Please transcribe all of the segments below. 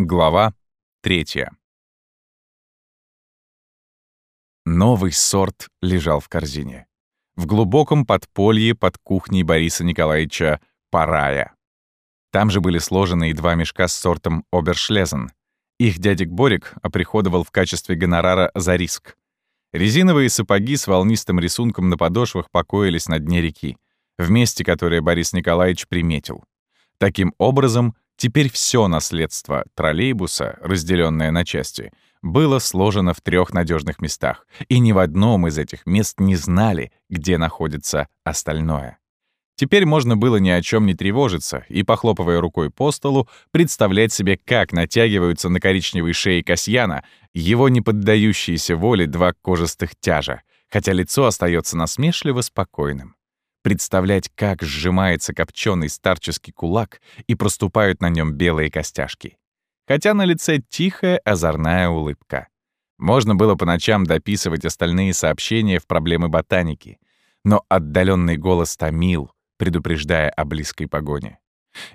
Глава третья. Новый сорт лежал в корзине. В глубоком подполье под кухней Бориса Николаевича Парая. Там же были сложены и два мешка с сортом Обершлезен. Их дядик Борик оприходовал в качестве гонорара за риск. Резиновые сапоги с волнистым рисунком на подошвах покоились на дне реки, в месте, которое Борис Николаевич приметил. Таким образом, Теперь все наследство троллейбуса, разделенное на части, было сложено в трех надежных местах, и ни в одном из этих мест не знали, где находится остальное. Теперь можно было ни о чем не тревожиться и, похлопывая рукой по столу, представлять себе, как натягиваются на коричневой шее Касьяна его не поддающиеся воле два кожистых тяжа, хотя лицо остается насмешливо спокойным представлять, как сжимается копченый старческий кулак и проступают на нем белые костяшки. Хотя на лице тихая озорная улыбка. Можно было по ночам дописывать остальные сообщения в проблемы ботаники, но отдаленный голос томил, предупреждая о близкой погоне.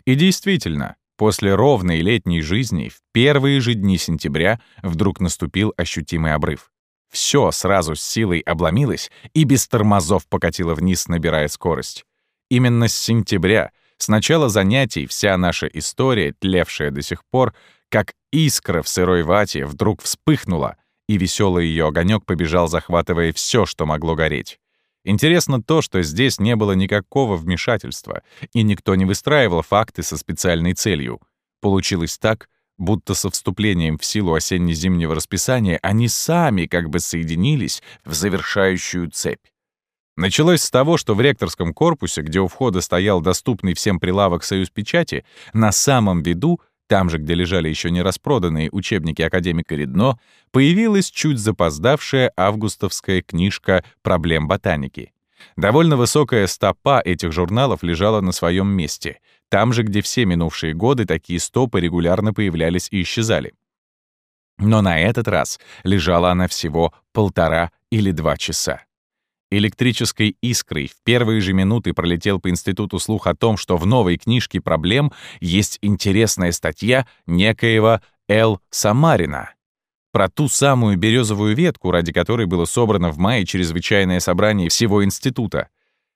И действительно, после ровной летней жизни в первые же дни сентября вдруг наступил ощутимый обрыв. Все сразу с силой обломилось и без тормозов покатило вниз, набирая скорость. Именно с сентября, с начала занятий, вся наша история, тлевшая до сих пор, как искра в сырой вате, вдруг вспыхнула, и веселый ее огонек побежал, захватывая все, что могло гореть. Интересно то, что здесь не было никакого вмешательства, и никто не выстраивал факты со специальной целью. Получилось так, будто со вступлением в силу осенне-зимнего расписания они сами как бы соединились в завершающую цепь. Началось с того, что в ректорском корпусе, где у входа стоял доступный всем прилавок «Союз печати», на самом виду, там же, где лежали еще не распроданные учебники академика Редно, появилась чуть запоздавшая августовская книжка «Проблем ботаники». Довольно высокая стопа этих журналов лежала на своем месте, там же, где все минувшие годы такие стопы регулярно появлялись и исчезали. Но на этот раз лежала она всего полтора или два часа. Электрической искрой в первые же минуты пролетел по институту слух о том, что в новой книжке проблем есть интересная статья некоего Л. Самарина про ту самую березовую ветку, ради которой было собрано в мае чрезвычайное собрание всего института,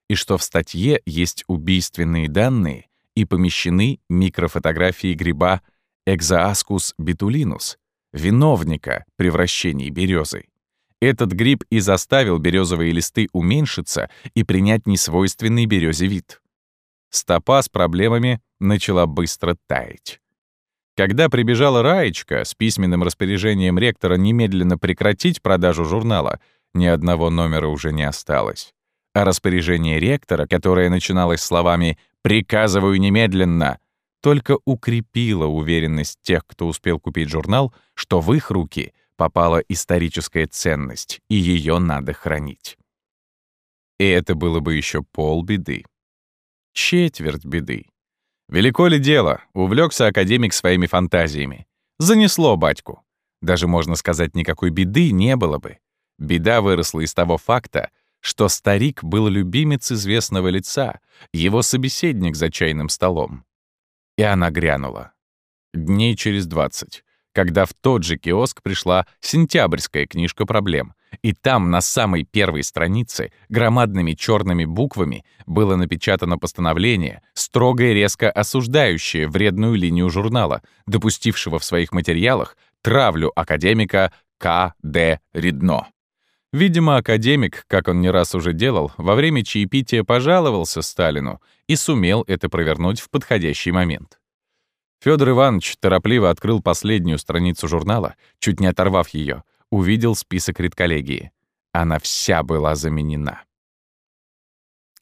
и что в статье есть убийственные данные, и помещены микрофотографии гриба Exaascus betulinus, виновника превращений березы. Этот гриб и заставил березовые листы уменьшиться и принять несвойственный березе вид. Стопа с проблемами начала быстро таять. Когда прибежала Раечка с письменным распоряжением ректора немедленно прекратить продажу журнала, ни одного номера уже не осталось. А распоряжение ректора, которое начиналось словами «Приказываю немедленно!» только укрепила уверенность тех, кто успел купить журнал, что в их руки попала историческая ценность, и ее надо хранить. И это было бы еще полбеды. Четверть беды. Велико ли дело, увлекся академик своими фантазиями. Занесло батьку. Даже, можно сказать, никакой беды не было бы. Беда выросла из того факта, что старик был любимец известного лица, его собеседник за чайным столом. И она грянула. Дней через двадцать, когда в тот же киоск пришла сентябрьская книжка проблем, и там на самой первой странице громадными черными буквами было напечатано постановление, строго и резко осуждающее вредную линию журнала, допустившего в своих материалах травлю академика К. Д. Редно. Видимо, академик, как он не раз уже делал, во время чаепития пожаловался Сталину и сумел это провернуть в подходящий момент. Федор Иванович торопливо открыл последнюю страницу журнала, чуть не оторвав ее, увидел список редколлегии. Она вся была заменена.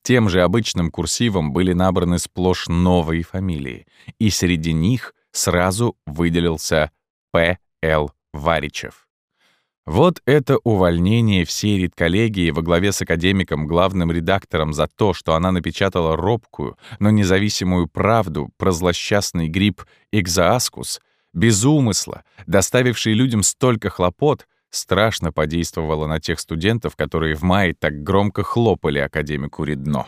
Тем же обычным курсивом были набраны сплошь новые фамилии, и среди них сразу выделился П. Л. Варичев. Вот это увольнение всей редколлегии во главе с академиком, главным редактором за то, что она напечатала робкую, но независимую правду про злосчастный гриб Экзоаскус, без умысла, доставивший людям столько хлопот, страшно подействовало на тех студентов, которые в мае так громко хлопали академику Редно.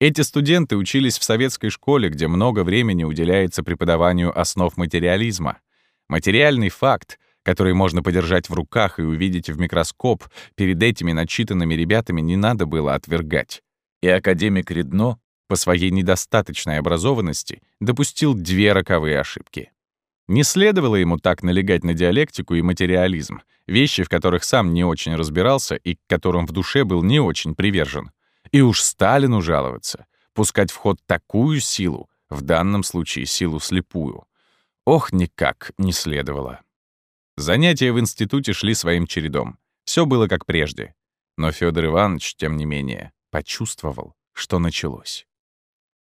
Эти студенты учились в советской школе, где много времени уделяется преподаванию основ материализма — Материальный факт, который можно подержать в руках и увидеть в микроскоп, перед этими начитанными ребятами не надо было отвергать. И академик Редно по своей недостаточной образованности допустил две роковые ошибки. Не следовало ему так налегать на диалектику и материализм, вещи, в которых сам не очень разбирался и к которым в душе был не очень привержен. И уж Сталину жаловаться, пускать в ход такую силу, в данном случае силу слепую. Ох, никак не следовало. Занятия в институте шли своим чередом. Все было как прежде. Но Федор Иванович, тем не менее, почувствовал, что началось.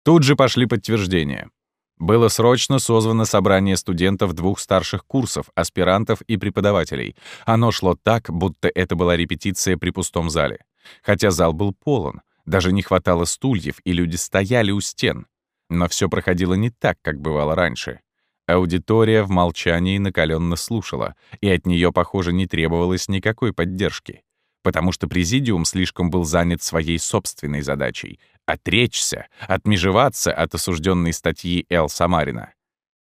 Тут же пошли подтверждения. Было срочно созвано собрание студентов двух старших курсов, аспирантов и преподавателей. Оно шло так, будто это была репетиция при пустом зале. Хотя зал был полон, даже не хватало стульев, и люди стояли у стен. Но все проходило не так, как бывало раньше. Аудитория в молчании накаленно слушала, и от нее, похоже, не требовалось никакой поддержки, потому что президиум слишком был занят своей собственной задачей — отречься, отмежеваться от осужденной статьи Эл Самарина.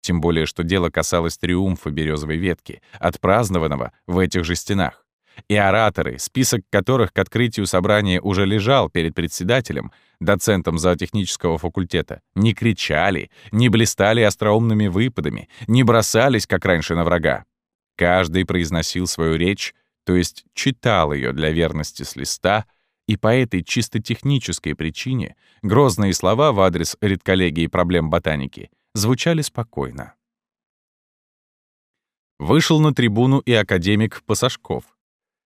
Тем более, что дело касалось триумфа березовой ветки, отпразднованного в этих же стенах. И ораторы, список которых к открытию собрания уже лежал перед председателем, доцентом зоотехнического факультета, не кричали, не блистали остроумными выпадами, не бросались, как раньше, на врага. Каждый произносил свою речь, то есть читал ее для верности с листа, и по этой чисто технической причине грозные слова в адрес редколлегии проблем ботаники звучали спокойно. Вышел на трибуну и академик Пасашков.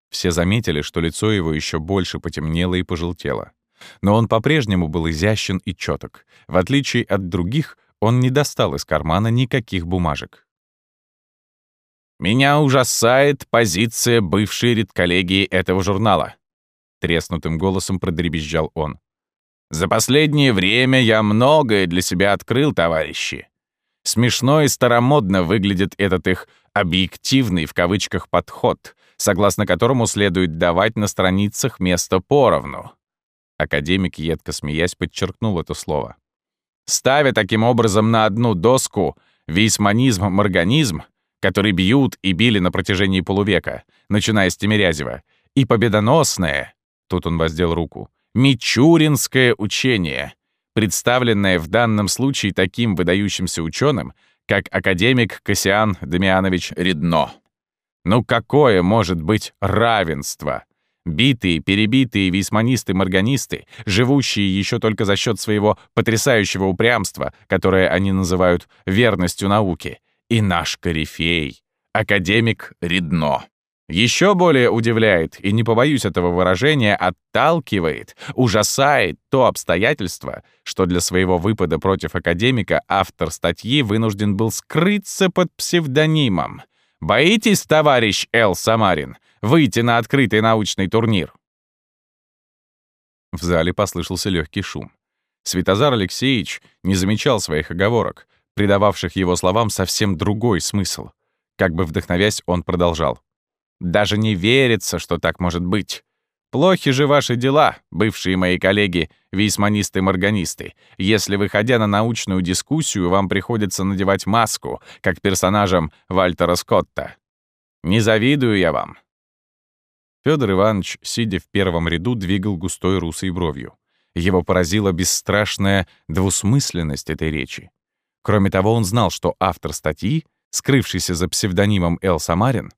Все заметили, что лицо его еще больше потемнело и пожелтело. Но он по-прежнему был изящен и чёток. В отличие от других, он не достал из кармана никаких бумажек. «Меня ужасает позиция бывшей редколлегии этого журнала», — треснутым голосом продребезжал он. «За последнее время я многое для себя открыл, товарищи. Смешно и старомодно выглядит этот их «объективный» в кавычках подход, согласно которому следует давать на страницах место поровну. Академик, едко смеясь, подчеркнул это слово. Ставя таким образом на одну доску вейсманизм-морганизм, который бьют и били на протяжении полувека, начиная с Тимирязева, и победоносное, тут он воздел руку, мичуринское учение, представленное в данном случае таким выдающимся ученым, как академик Кассиан Дамианович Редно. Ну какое может быть равенство? Битые, перебитые висманисты-морганисты, живущие еще только за счет своего потрясающего упрямства, которое они называют верностью науке, и наш корифей, академик Редно. Еще более удивляет, и не побоюсь этого выражения, отталкивает, ужасает то обстоятельство, что для своего выпада против академика автор статьи вынужден был скрыться под псевдонимом. «Боитесь, товарищ Эл Самарин, выйти на открытый научный турнир?» В зале послышался легкий шум. Святозар Алексеевич не замечал своих оговорок, придававших его словам совсем другой смысл. Как бы вдохновясь, он продолжал. Даже не верится, что так может быть. Плохи же ваши дела, бывшие мои коллеги, вейсманисты-морганисты, если, выходя на научную дискуссию, вам приходится надевать маску, как персонажам Вальтера Скотта. Не завидую я вам. Федор Иванович, сидя в первом ряду, двигал густой русой бровью. Его поразила бесстрашная двусмысленность этой речи. Кроме того, он знал, что автор статьи, скрывшийся за псевдонимом Эл Самарин,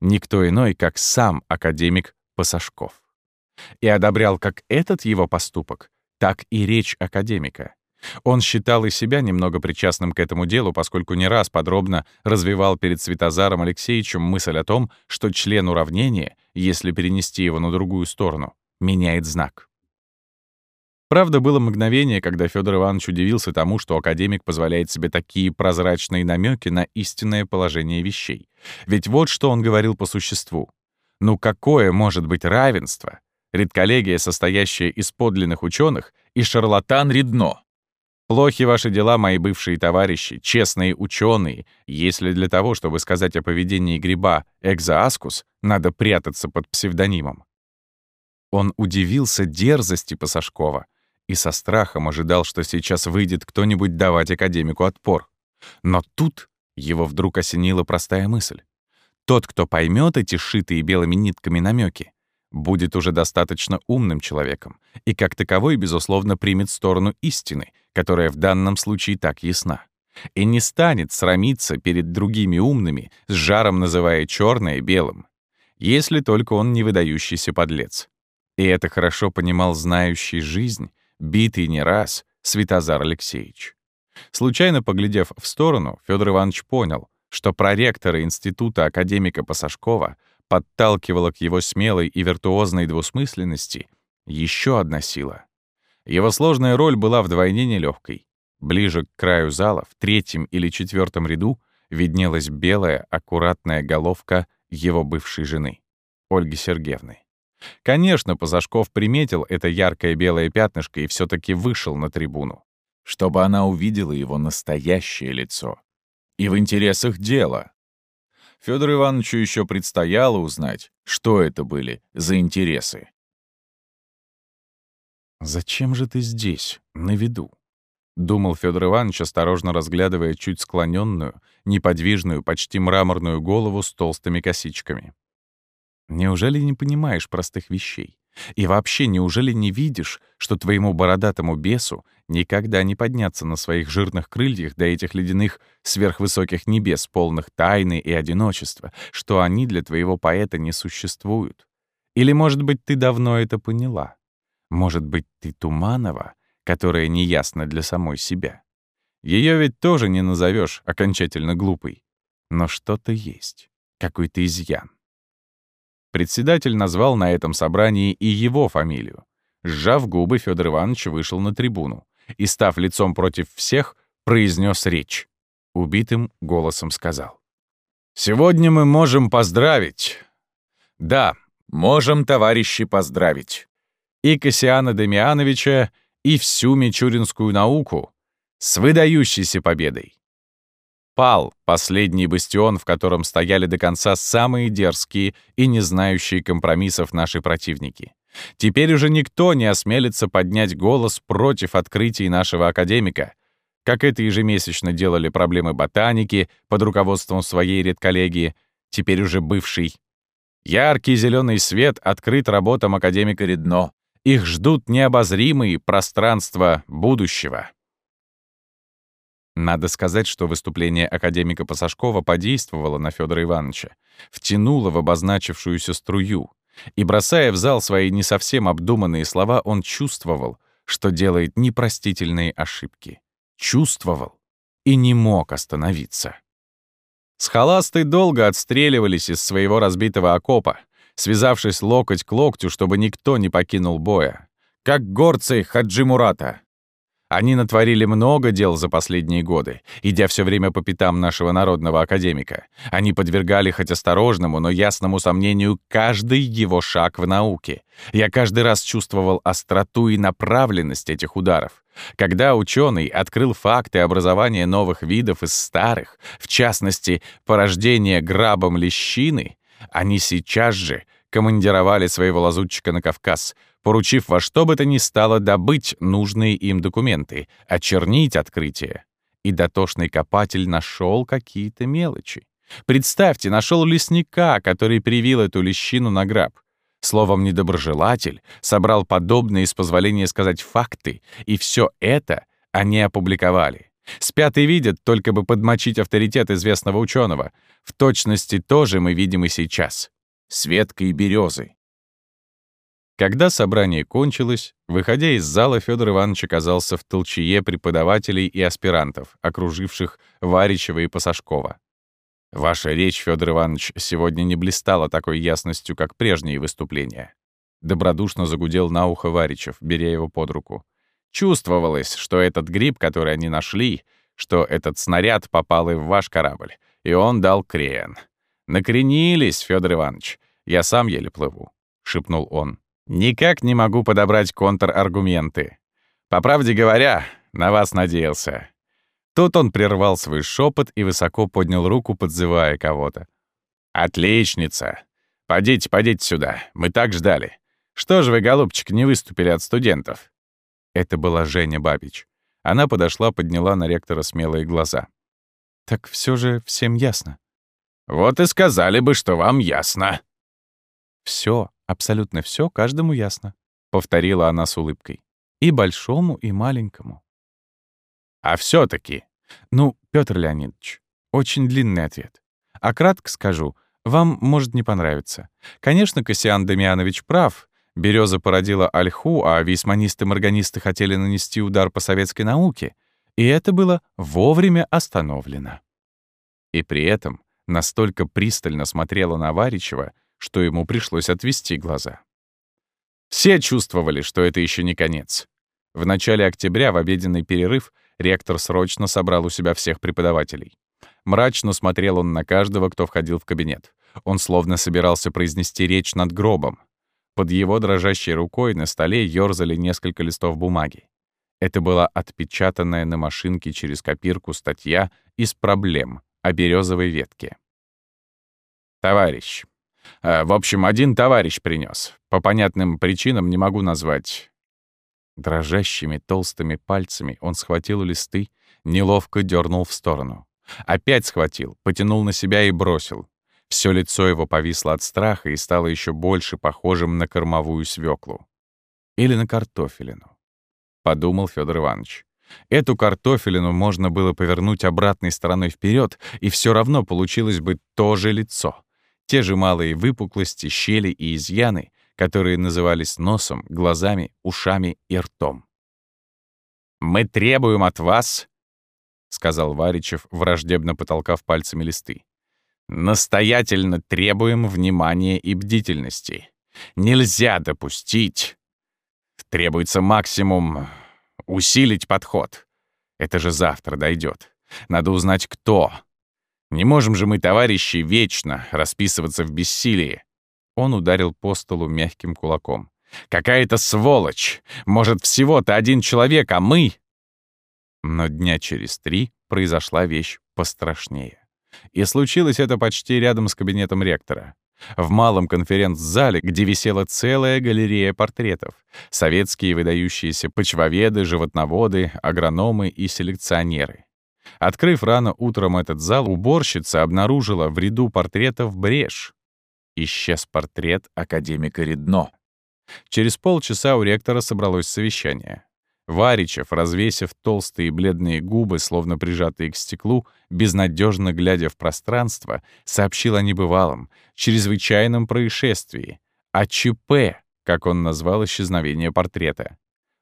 никто иной, как сам академик Пасашков. И одобрял как этот его поступок, так и речь академика. Он считал и себя немного причастным к этому делу, поскольку не раз подробно развивал перед Светозаром Алексеевичем мысль о том, что член уравнения, если перенести его на другую сторону, меняет знак. Правда, было мгновение, когда Федор Иванович удивился тому, что академик позволяет себе такие прозрачные намеки на истинное положение вещей. Ведь вот что он говорил по существу. Ну какое может быть равенство? Редколлегия, состоящая из подлинных ученых, и шарлатан Редно. Плохи ваши дела, мои бывшие товарищи, честные ученые, если для того, чтобы сказать о поведении гриба экзоаскус, надо прятаться под псевдонимом. Он удивился дерзости Пасашкова, и со страхом ожидал, что сейчас выйдет кто-нибудь давать академику отпор. Но тут Его вдруг осенила простая мысль. Тот, кто поймет эти шитые белыми нитками намеки, будет уже достаточно умным человеком и как таковой, безусловно, примет сторону истины, которая в данном случае так ясна, и не станет срамиться перед другими умными, с жаром называя черное белым, если только он не выдающийся подлец. И это хорошо понимал знающий жизнь, битый не раз, Святозар Алексеевич. Случайно поглядев в сторону, Федор Иванович понял, что проректора института академика Пасашкова подталкивала к его смелой и виртуозной двусмысленности еще одна сила. Его сложная роль была вдвойне нелегкой. Ближе к краю зала, в третьем или четвертом ряду, виднелась белая, аккуратная головка его бывшей жены, Ольги Сергеевны. Конечно, Пазашков приметил это яркое белое пятнышко и все таки вышел на трибуну, чтобы она увидела его настоящее лицо. И в интересах дела. Федору Ивановичу еще предстояло узнать, что это были за интересы. «Зачем же ты здесь, на виду?» — думал Федор Иванович, осторожно разглядывая чуть склоненную, неподвижную, почти мраморную голову с толстыми косичками. Неужели не понимаешь простых вещей? И вообще, неужели не видишь, что твоему бородатому бесу никогда не подняться на своих жирных крыльях до этих ледяных сверхвысоких небес, полных тайны и одиночества, что они для твоего поэта не существуют? Или, может быть, ты давно это поняла? Может быть, ты Туманова, которая неясна для самой себя? Ее ведь тоже не назовешь окончательно глупой. Но что-то есть, какой-то изъян. Председатель назвал на этом собрании и его фамилию. Сжав губы, Федор Иванович вышел на трибуну и, став лицом против всех, произнес речь. Убитым голосом сказал. «Сегодня мы можем поздравить. Да, можем, товарищи, поздравить. И Кассиана Демиановича, и всю мичуринскую науку с выдающейся победой. Пал последний бастион, в котором стояли до конца самые дерзкие и не знающие компромиссов наши противники. Теперь уже никто не осмелится поднять голос против открытий нашего академика, как это ежемесячно делали проблемы ботаники под руководством своей редколлегии, теперь уже бывший. Яркий зеленый свет открыт работам академика Редно. Их ждут необозримые пространства будущего. Надо сказать, что выступление академика Пасашкова подействовало на Федора Ивановича, втянуло в обозначившуюся струю. И, бросая в зал свои не совсем обдуманные слова, он чувствовал, что делает непростительные ошибки. Чувствовал и не мог остановиться. Схоласты долго отстреливались из своего разбитого окопа, связавшись локоть к локтю, чтобы никто не покинул боя. Как горцы Хаджи Мурата, они натворили много дел за последние годы, идя все время по пятам нашего народного академика. Они подвергали хоть осторожному, но ясному сомнению каждый его шаг в науке. Я каждый раз чувствовал остроту и направленность этих ударов. Когда ученый открыл факты образования новых видов из старых, в частности, порождения грабом лещины, они сейчас же командировали своего лазутчика на Кавказ — поручив во что бы то ни стало добыть нужные им документы, очернить открытие. И дотошный копатель нашел какие-то мелочи. Представьте, нашел лесника, который привил эту лещину на граб. Словом, недоброжелатель собрал подобные, с позволения сказать, факты, и все это они опубликовали. Спят и видят, только бы подмочить авторитет известного ученого. В точности тоже мы видим и сейчас. Светка и березы. Когда собрание кончилось, выходя из зала, Федор Иванович оказался в толчее преподавателей и аспирантов, окруживших Варичева и Пасашкова. «Ваша речь, Федор Иванович, сегодня не блистала такой ясностью, как прежние выступления». Добродушно загудел на ухо Варичев, беря его под руку. Чувствовалось, что этот гриб, который они нашли, что этот снаряд попал и в ваш корабль, и он дал крен. «Накренились, Федор Иванович, я сам еле плыву», — шепнул он. Никак не могу подобрать контраргументы. По правде говоря, на вас надеялся. Тут он прервал свой шепот и высоко поднял руку, подзывая кого-то. «Отличница! Подите, подите сюда, мы так ждали. Что же вы, голубчик, не выступили от студентов?» Это была Женя Бабич. Она подошла, подняла на ректора смелые глаза. Так все же всем ясно. Вот и сказали бы, что вам ясно. Все, абсолютно все каждому ясно, повторила она с улыбкой. И большому, и маленькому. А все таки Ну, Петр Леонидович, очень длинный ответ. А кратко скажу, вам может не понравиться. Конечно, Кассиан Дамианович прав. Береза породила ольху, а вейсманисты-морганисты хотели нанести удар по советской науке. И это было вовремя остановлено. И при этом настолько пристально смотрела на Варичева, что ему пришлось отвести глаза. Все чувствовали, что это еще не конец. В начале октября, в обеденный перерыв, ректор срочно собрал у себя всех преподавателей. Мрачно смотрел он на каждого, кто входил в кабинет. Он словно собирался произнести речь над гробом. Под его дрожащей рукой на столе ёрзали несколько листов бумаги. Это была отпечатанная на машинке через копирку статья из проблем о березовой ветке. «Товарищ. Э, в общем, один товарищ принес. По понятным причинам не могу назвать». Дрожащими толстыми пальцами он схватил листы, неловко дернул в сторону. Опять схватил, потянул на себя и бросил. Все лицо его повисло от страха и стало еще больше похожим на кормовую свеклу. Или на картофелину. Подумал Федор Иванович. Эту картофелину можно было повернуть обратной стороной вперед, и все равно получилось бы то же лицо. Те же малые выпуклости, щели и изъяны, которые назывались носом, глазами, ушами и ртом. «Мы требуем от вас», — сказал Варичев, враждебно потолкав пальцами листы, Настоятельно требуем внимания и бдительности. Нельзя допустить. Требуется максимум усилить подход. Это же завтра дойдет. Надо узнать, кто. Не можем же мы, товарищи, вечно расписываться в бессилии. Он ударил по столу мягким кулаком. «Какая-то сволочь! Может, всего-то один человек, а мы...» Но дня через три произошла вещь пострашнее. И случилось это почти рядом с кабинетом ректора. В малом конференц-зале, где висела целая галерея портретов. Советские выдающиеся почвоведы, животноводы, агрономы и селекционеры. Открыв рано утром этот зал, уборщица обнаружила в ряду портретов брешь. Исчез портрет академика Редно. Через полчаса у ректора собралось совещание. Варичев, развесив толстые бледные губы, словно прижатые к стеклу, безнадежно глядя в пространство, сообщил о небывалом, чрезвычайном происшествии, о ЧП, как он назвал исчезновение портрета.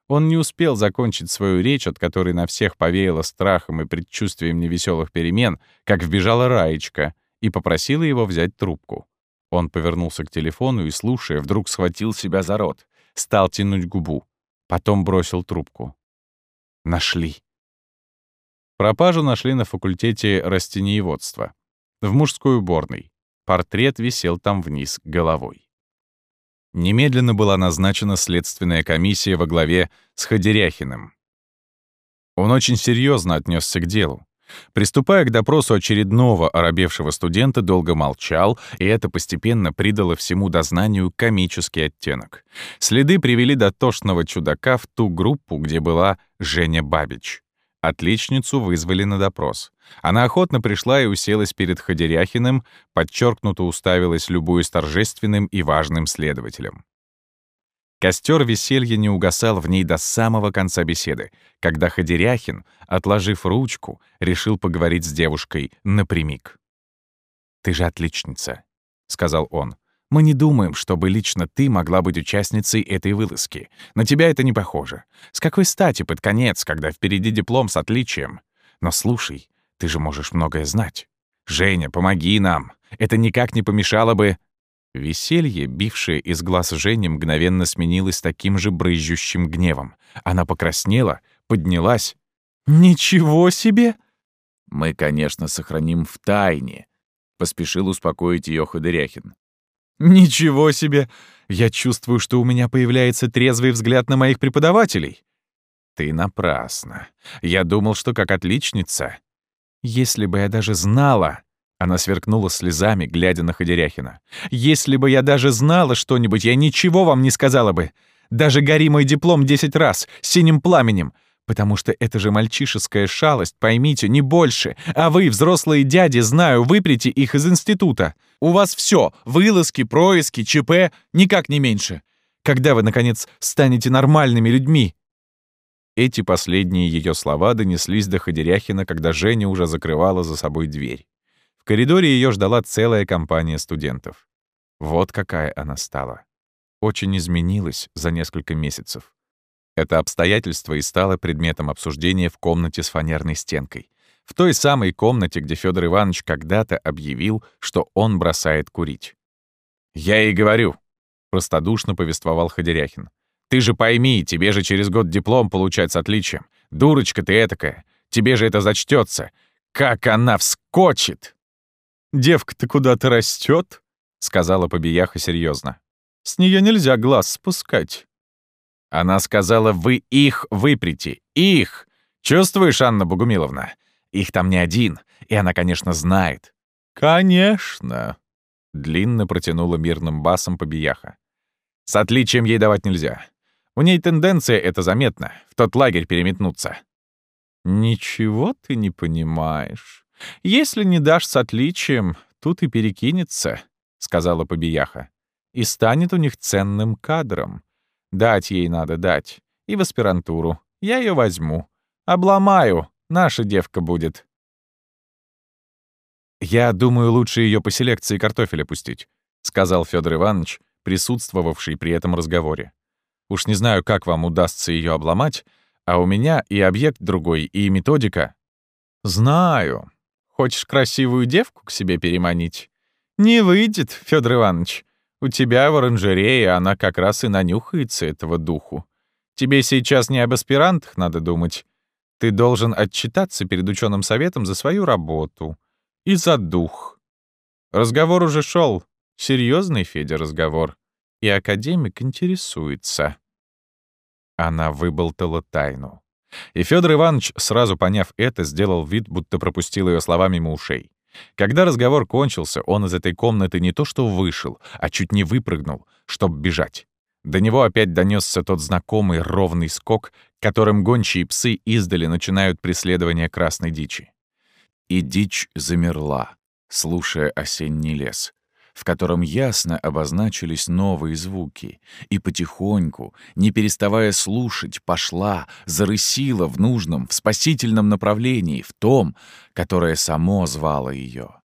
Он не успел закончить свою речь, от которой на всех повеяло страхом и предчувствием невеселых перемен, как вбежала Раечка и попросила его взять трубку. Он повернулся к телефону и, слушая, вдруг схватил себя за рот, стал тянуть губу. Потом бросил трубку. Нашли. Пропажу нашли на факультете растениеводства. В мужской уборной. Портрет висел там вниз головой. Немедленно была назначена следственная комиссия во главе с Ходеряхиным. Он очень серьезно отнесся к делу. Приступая к допросу очередного оробевшего студента, долго молчал, и это постепенно придало всему дознанию комический оттенок. Следы привели до тошного чудака в ту группу, где была Женя Бабич. Отличницу вызвали на допрос. Она охотно пришла и уселась перед Ходеряхиным, подчеркнуто уставилась любуясь торжественным и важным следователем. Костер веселья не угасал в ней до самого конца беседы, когда Ходеряхин, отложив ручку, решил поговорить с девушкой напрямик. «Ты же отличница», — сказал он. «Мы не думаем, чтобы лично ты могла быть участницей этой вылазки. На тебя это не похоже. С какой стати под конец, когда впереди диплом с отличием? Но слушай, ты же можешь многое знать. Женя, помоги нам. Это никак не помешало бы...» Веселье, бившее из глаз Жени, мгновенно сменилось таким же брызжущим гневом. Она покраснела, поднялась. «Ничего себе!» «Мы, конечно, сохраним в тайне», — поспешил успокоить ее Ходыряхин. «Ничего себе! Я чувствую, что у меня появляется трезвый взгляд на моих преподавателей». «Ты напрасно. Я думал, что как отличница. Если бы я даже знала...» Она сверкнула слезами, глядя на Ходеряхина. «Если бы я даже знала что-нибудь, я ничего вам не сказала бы. Даже гори мой диплом десять раз, синим пламенем. Потому что это же мальчишеская шалость, поймите, не больше. А вы, взрослые дяди, знаю, выприте их из института. У вас все: вылазки, происки, ЧП, никак не меньше. Когда вы, наконец, станете нормальными людьми?» Эти последние ее слова донеслись до Ходеряхина, когда Женя уже закрывала за собой дверь. Коридоре ее ждала целая компания студентов. Вот какая она стала. Очень изменилась за несколько месяцев. Это обстоятельство и стало предметом обсуждения в комнате с фанерной стенкой. В той самой комнате, где Федор Иванович когда-то объявил, что он бросает курить. «Я и говорю», — простодушно повествовал Ходеряхин. «Ты же пойми, тебе же через год диплом получать с отличием. Дурочка ты этакая. Тебе же это зачтется. Как она вскочит!» «Девка-то куда-то растет, сказала Побияха серьезно. «С нее нельзя глаз спускать». Она сказала, вы их выприте. Их! Чувствуешь, Анна Богумиловна? Их там не один, и она, конечно, знает. «Конечно!» — длинно протянула мирным басом Побияха. «С отличием ей давать нельзя. У ней тенденция это заметна, в тот лагерь переметнуться». «Ничего ты не понимаешь. Если не дашь с отличием, тут и перекинется», — сказала Побияха. «И станет у них ценным кадром. Дать ей надо дать. И в аспирантуру. Я ее возьму. Обломаю. Наша девка будет. «Я думаю, лучше ее по селекции картофеля пустить», — сказал Федор Иванович, присутствовавший при этом разговоре. «Уж не знаю, как вам удастся ее обломать, а у меня и объект другой, и методика». «Знаю. Хочешь красивую девку к себе переманить?» «Не выйдет, Федор Иванович. У тебя в оранжерее она как раз и нанюхается этого духу. Тебе сейчас не об аспирантах надо думать. Ты должен отчитаться перед ученым советом за свою работу. И за дух. Разговор уже шел. Серьезный, Федя, разговор. И академик интересуется. Она выболтала тайну. И Федор Иванович, сразу поняв это, сделал вид, будто пропустил ее слова мимо ушей. Когда разговор кончился, он из этой комнаты не то что вышел, а чуть не выпрыгнул, чтобы бежать. До него опять донесся тот знакомый ровный скок, которым гончие псы издали начинают преследование красной дичи. И дичь замерла, слушая осенний лес в котором ясно обозначились новые звуки, и потихоньку, не переставая слушать, пошла, зарысила в нужном, в спасительном направлении, в том, которое само звало ее.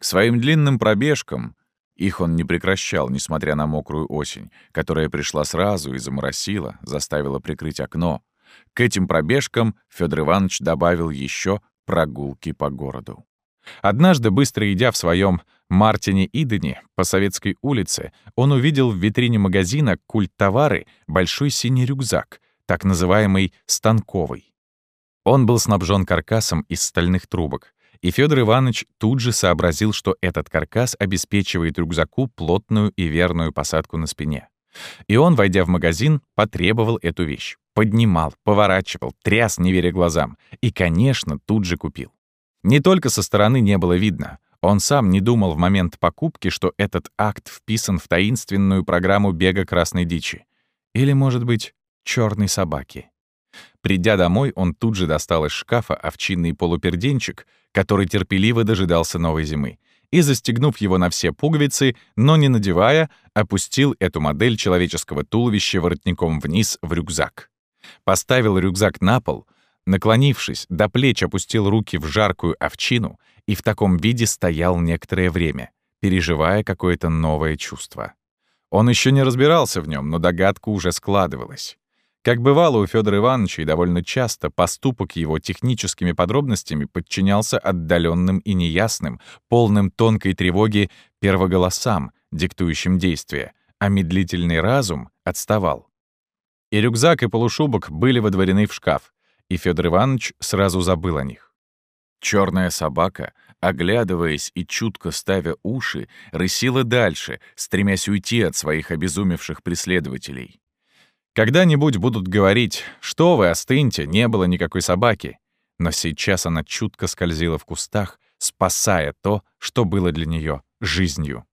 К своим длинным пробежкам их он не прекращал, несмотря на мокрую осень, которая пришла сразу и заморосила, заставила прикрыть окно. К этим пробежкам Федор Иванович добавил еще прогулки по городу. Однажды, быстро идя в своем Мартине Идене по Советской улице, он увидел в витрине магазина «Культ-товары» большой синий рюкзак, так называемый «станковый». Он был снабжен каркасом из стальных трубок, и Федор Иванович тут же сообразил, что этот каркас обеспечивает рюкзаку плотную и верную посадку на спине. И он, войдя в магазин, потребовал эту вещь. Поднимал, поворачивал, тряс, не веря глазам. И, конечно, тут же купил. Не только со стороны не было видно. Он сам не думал в момент покупки, что этот акт вписан в таинственную программу бега красной дичи. Или, может быть, черной собаки. Придя домой, он тут же достал из шкафа овчинный полуперденчик, который терпеливо дожидался новой зимы, и, застегнув его на все пуговицы, но не надевая, опустил эту модель человеческого туловища воротником вниз в рюкзак. Поставил рюкзак на пол — Наклонившись, до плеч опустил руки в жаркую овчину и в таком виде стоял некоторое время, переживая какое-то новое чувство. Он еще не разбирался в нем, но догадка уже складывалась. Как бывало у Федора Ивановича и довольно часто, поступок его техническими подробностями подчинялся отдаленным и неясным, полным тонкой тревоги первоголосам, диктующим действия, а медлительный разум отставал. И рюкзак, и полушубок были водворены в шкаф, и Федор Иванович сразу забыл о них. Черная собака, оглядываясь и чутко ставя уши, рысила дальше, стремясь уйти от своих обезумевших преследователей. Когда-нибудь будут говорить, что вы, остыньте, не было никакой собаки. Но сейчас она чутко скользила в кустах, спасая то, что было для нее жизнью.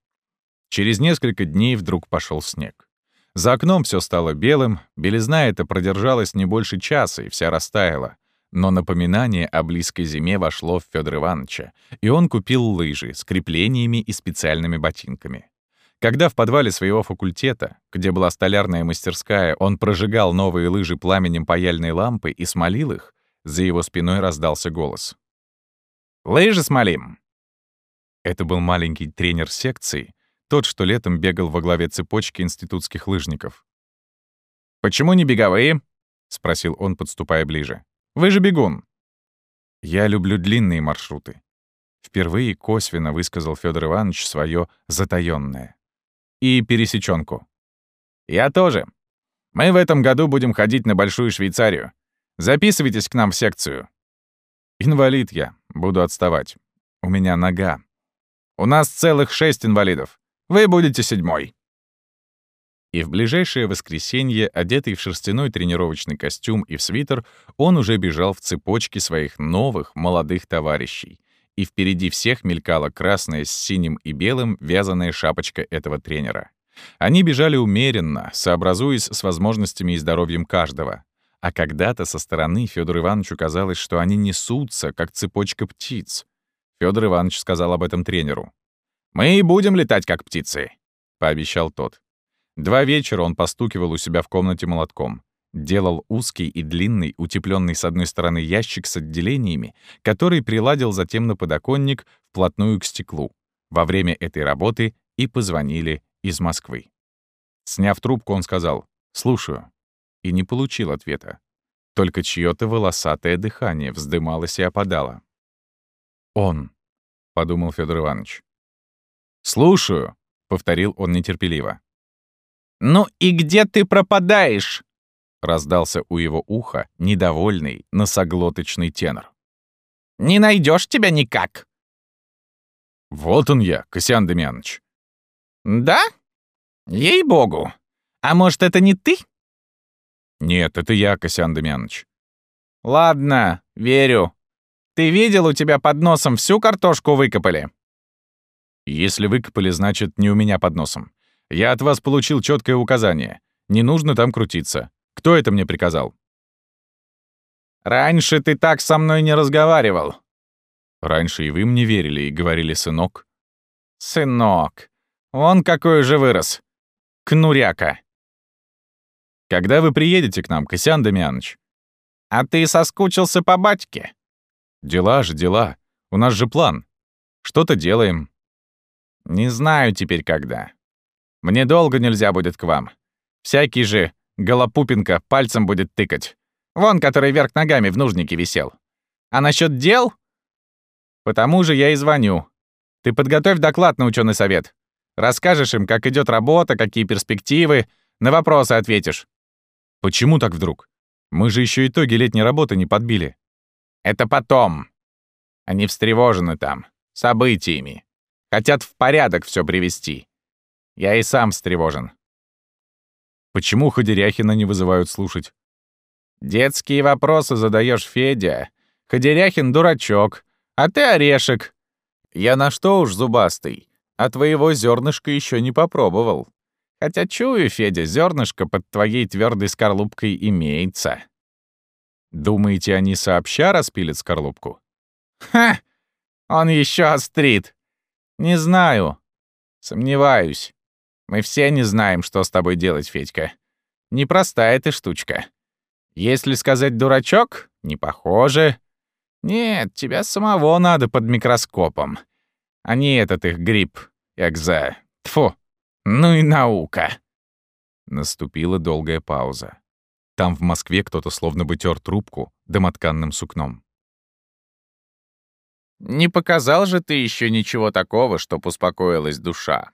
Через несколько дней вдруг пошел снег. За окном все стало белым, белизна эта продержалась не больше часа и вся растаяла. Но напоминание о близкой зиме вошло в Федора Ивановича, и он купил лыжи с креплениями и специальными ботинками. Когда в подвале своего факультета, где была столярная мастерская, он прожигал новые лыжи пламенем паяльной лампы и смолил их, за его спиной раздался голос. «Лыжи смолим!» Это был маленький тренер секции, тот, что летом бегал во главе цепочки институтских лыжников. «Почему не беговые?» — спросил он, подступая ближе. «Вы же бегун». «Я люблю длинные маршруты», — впервые косвенно высказал Федор Иванович свое затаённое. «И пересечёнку». «Я тоже. Мы в этом году будем ходить на Большую Швейцарию. Записывайтесь к нам в секцию». «Инвалид я, буду отставать. У меня нога». «У нас целых шесть инвалидов. Вы будете седьмой». И в ближайшее воскресенье, одетый в шерстяной тренировочный костюм и в свитер, он уже бежал в цепочке своих новых, молодых товарищей. И впереди всех мелькала красная с синим и белым вязаная шапочка этого тренера. Они бежали умеренно, сообразуясь с возможностями и здоровьем каждого. А когда-то со стороны Федору Ивановичу казалось, что они несутся, как цепочка птиц. Федор Иванович сказал об этом тренеру. «Мы и будем летать, как птицы», — пообещал тот. Два вечера он постукивал у себя в комнате молотком. Делал узкий и длинный, утепленный с одной стороны ящик с отделениями, который приладил затем на подоконник вплотную к стеклу. Во время этой работы и позвонили из Москвы. Сняв трубку, он сказал «Слушаю» и не получил ответа. Только чьё-то волосатое дыхание вздымалось и опадало. «Он», — подумал Федор Иванович. «Слушаю», — повторил он нетерпеливо. «Ну и где ты пропадаешь?» — раздался у его уха недовольный носоглоточный тенор. «Не найдешь тебя никак!» «Вот он я, Косян Демьяныч». «Да? Ей-богу! А может, это не ты?» «Нет, это я, Косян Демьяныч». «Ладно, верю. Ты видел, у тебя под носом всю картошку выкопали?» «Если выкопали, значит, не у меня под носом. Я от вас получил четкое указание. Не нужно там крутиться. Кто это мне приказал?» «Раньше ты так со мной не разговаривал». «Раньше и вы мне верили и говорили, сынок». «Сынок. Он какой же вырос. Кнуряка». «Когда вы приедете к нам, Косян Дамьяныч?» «А ты соскучился по батьке?» «Дела же, дела. У нас же план. Что-то делаем». «Не знаю теперь когда. Мне долго нельзя будет к вам. Всякий же Голопупенко пальцем будет тыкать. Вон, который вверх ногами в нужнике висел. А насчет дел? Потому же я и звоню. Ты подготовь доклад на ученый совет. Расскажешь им, как идет работа, какие перспективы, на вопросы ответишь. Почему так вдруг? Мы же еще итоги летней работы не подбили. Это потом. Они встревожены там, событиями. Хотят в порядок все привести. Я и сам встревожен. Почему Ходеряхина не вызывают слушать? Детские вопросы задаешь, Федя. Ходеряхин дурачок, а ты орешек. Я на что уж зубастый, а твоего зернышка еще не попробовал. Хотя чую, Федя, зернышко под твоей твердой скорлупкой имеется. Думаете, они сообща распилят скорлупку? Ха! Он еще острит. Не знаю. Сомневаюсь. Мы все не знаем, что с тобой делать, Федька. Непростая ты штучка. Если сказать «дурачок», не похоже. Нет, тебя самого надо под микроскопом, а не этот их гриб, экза. Тфу, ну и наука. Наступила долгая пауза. Там в Москве кто-то словно бы тер трубку домотканным сукном. «Не показал же ты еще ничего такого, чтоб успокоилась душа»,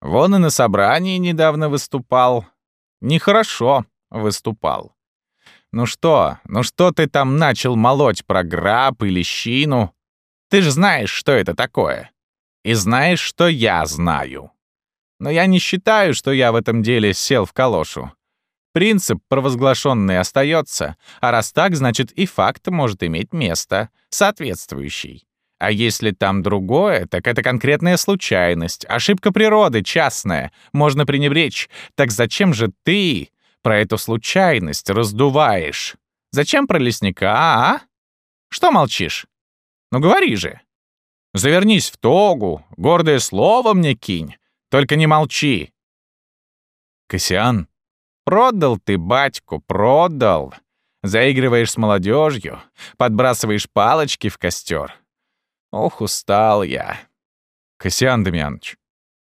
Вон и на собрании недавно выступал. Нехорошо выступал. Ну что, ну что ты там начал молоть про граб или щину? Ты же знаешь, что это такое. И знаешь, что я знаю. Но я не считаю, что я в этом деле сел в калошу. Принцип провозглашенный остается, а раз так, значит и факт может иметь место, соответствующий. А если там другое, так это конкретная случайность, ошибка природы, частная, можно пренебречь. Так зачем же ты про эту случайность раздуваешь? Зачем про лесника, а? Что молчишь? Ну говори же. Завернись в тогу, гордое слово мне кинь, только не молчи. Кассиан, продал ты батьку, продал. Заигрываешь с молодежью, подбрасываешь палочки в костер. Ох, устал я. Кассиан Демьянович,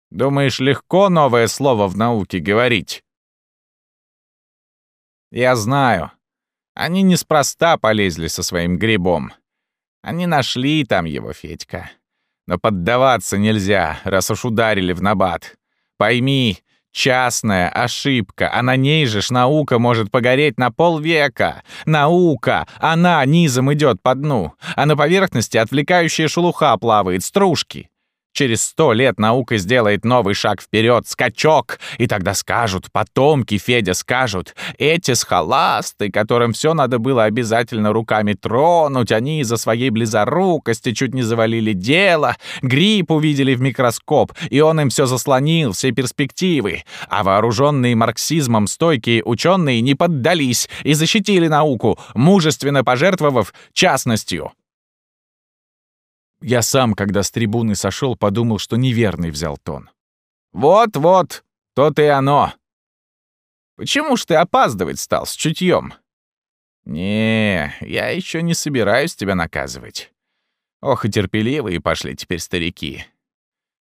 думаешь, легко новое слово в науке говорить? Я знаю. Они неспроста полезли со своим грибом. Они нашли там его, Федька. Но поддаваться нельзя, раз уж ударили в набат. Пойми, частная ошибка, а на ней же ж наука может погореть на полвека. Наука, она низом идет по дну, а на поверхности отвлекающая шелуха плавает, стружки. Через сто лет наука сделает новый шаг вперед, скачок, и тогда скажут, потомки Федя скажут, эти схоласты, которым все надо было обязательно руками тронуть, они из-за своей близорукости чуть не завалили дело, грипп увидели в микроскоп, и он им все заслонил, все перспективы, а вооруженные марксизмом стойкие ученые не поддались и защитили науку, мужественно пожертвовав частностью. Я сам, когда с трибуны сошел, подумал, что неверный взял тон. «Вот-вот, то-то и оно. Почему ж ты опаздывать стал с чутьем? Не, я еще не собираюсь тебя наказывать. Ох, и терпеливые пошли теперь старики.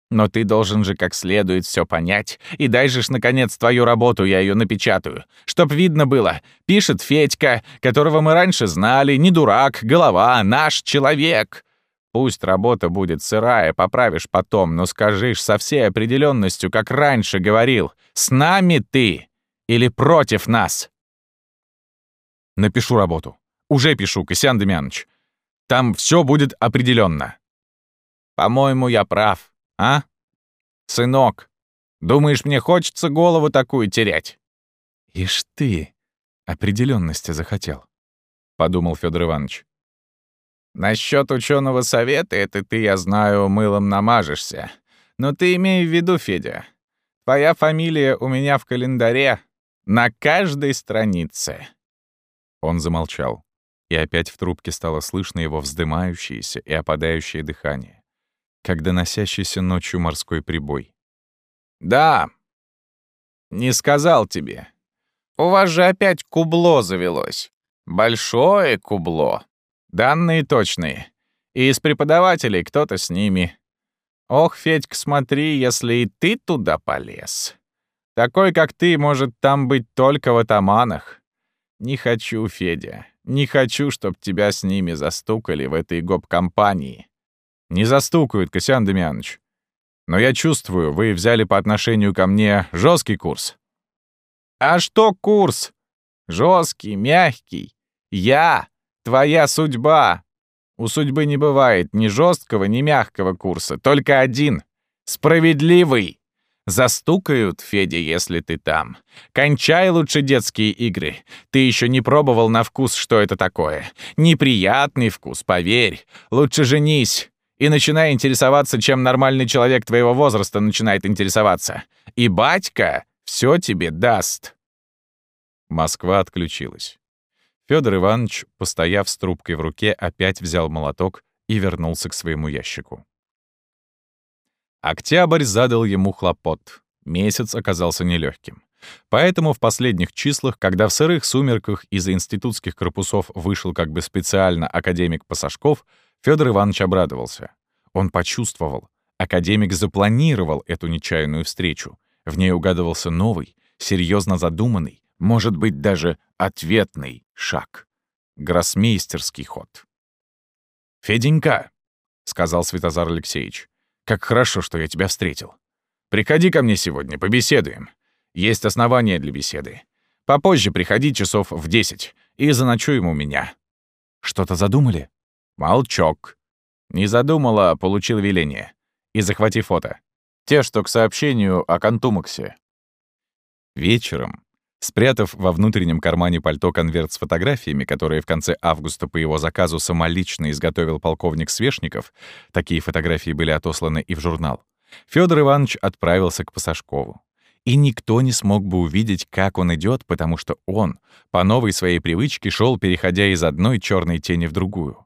Но ты должен же как следует все понять, и дай же ж, наконец, твою работу, я ее напечатаю. Чтоб видно было, пишет Федька, которого мы раньше знали, не дурак, голова, наш человек. Пусть работа будет сырая, поправишь потом, но скажешь со всей определенностью, как раньше говорил, с нами ты или против нас. Напишу работу. Уже пишу, Косян Демьянович. Там все будет определенно. По-моему, я прав, а? Сынок, думаешь, мне хочется голову такую терять? Ишь ты, определенности захотел, подумал Федор Иванович. Насчет ученого совета это ты, я знаю, мылом намажешься. Но ты имей в виду, Федя, твоя фамилия у меня в календаре на каждой странице. Он замолчал, и опять в трубке стало слышно его вздымающееся и опадающее дыхание, как доносящийся ночью морской прибой. «Да, не сказал тебе. У вас же опять кубло завелось. Большое кубло. Данные точные. И из преподавателей кто-то с ними. Ох, Федька, смотри, если и ты туда полез. Такой, как ты, может там быть только в атаманах. Не хочу, Федя, не хочу, чтоб тебя с ними застукали в этой гоп-компании. Не застукают, Косян Демьянович. Но я чувствую, вы взяли по отношению ко мне жесткий курс. А что курс? Жесткий, мягкий. Я Твоя судьба. У судьбы не бывает ни жесткого, ни мягкого курса, только один — справедливый. Застукают, Федя, если ты там. Кончай лучше детские игры. Ты еще не пробовал на вкус, что это такое. Неприятный вкус, поверь. Лучше женись и начинай интересоваться, чем нормальный человек твоего возраста начинает интересоваться. И батька все тебе даст. Москва отключилась. Федор Иванович, постояв с трубкой в руке, опять взял молоток и вернулся к своему ящику. Октябрь задал ему хлопот. Месяц оказался нелегким. Поэтому в последних числах, когда в сырых сумерках из-за институтских корпусов вышел как бы специально академик Пасашков, Федор Иванович обрадовался. Он почувствовал, академик запланировал эту нечаянную встречу. В ней угадывался новый, серьезно задуманный, может быть, даже ответный шаг. Гроссмейстерский ход. «Феденька», — сказал Святозар Алексеевич, — «как хорошо, что я тебя встретил. Приходи ко мне сегодня, побеседуем. Есть основания для беседы. Попозже приходи часов в десять и заночуем у меня». «Что-то задумали?» «Молчок». Не задумала, получил веление. И захвати фото. Те, что к сообщению о Контумаксе. Вечером, Спрятав во внутреннем кармане пальто конверт с фотографиями, которые в конце августа по его заказу самолично изготовил полковник Свешников, такие фотографии были отосланы и в журнал, Федор Иванович отправился к Пасашкову. И никто не смог бы увидеть, как он идет, потому что он, по новой своей привычке, шел, переходя из одной черной тени в другую.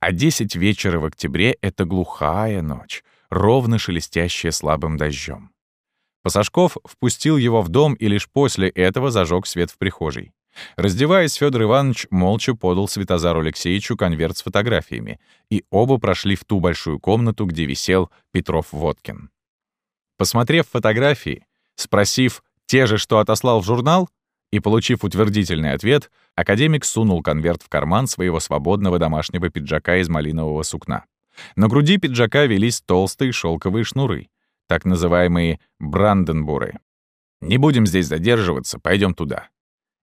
А 10 вечера в октябре — это глухая ночь, ровно шелестящая слабым дождем. Пасашков впустил его в дом и лишь после этого зажег свет в прихожей. Раздеваясь, Федор Иванович молча подал Святозару Алексеевичу конверт с фотографиями, и оба прошли в ту большую комнату, где висел Петров-Водкин. Посмотрев фотографии, спросив те же, что отослал в журнал, и получив утвердительный ответ, академик сунул конверт в карман своего свободного домашнего пиджака из малинового сукна. На груди пиджака велись толстые шелковые шнуры, так называемые бранденбуры. «Не будем здесь задерживаться, пойдем туда».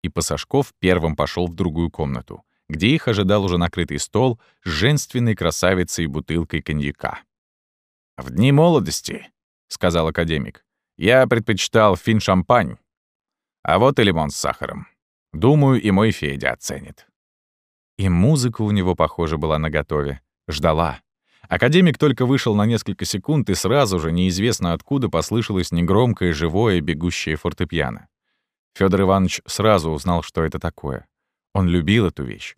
И Пасашков первым пошел в другую комнату, где их ожидал уже накрытый стол с женственной красавицей и бутылкой коньяка. «В дни молодости», — сказал академик, — «я предпочитал фин-шампань. А вот и лимон с сахаром. Думаю, и мой Федя оценит». И музыка у него, похоже, была наготове. Ждала. Академик только вышел на несколько секунд, и сразу же, неизвестно откуда, послышалось негромкое, живое, бегущее фортепиано. Федор Иванович сразу узнал, что это такое. Он любил эту вещь.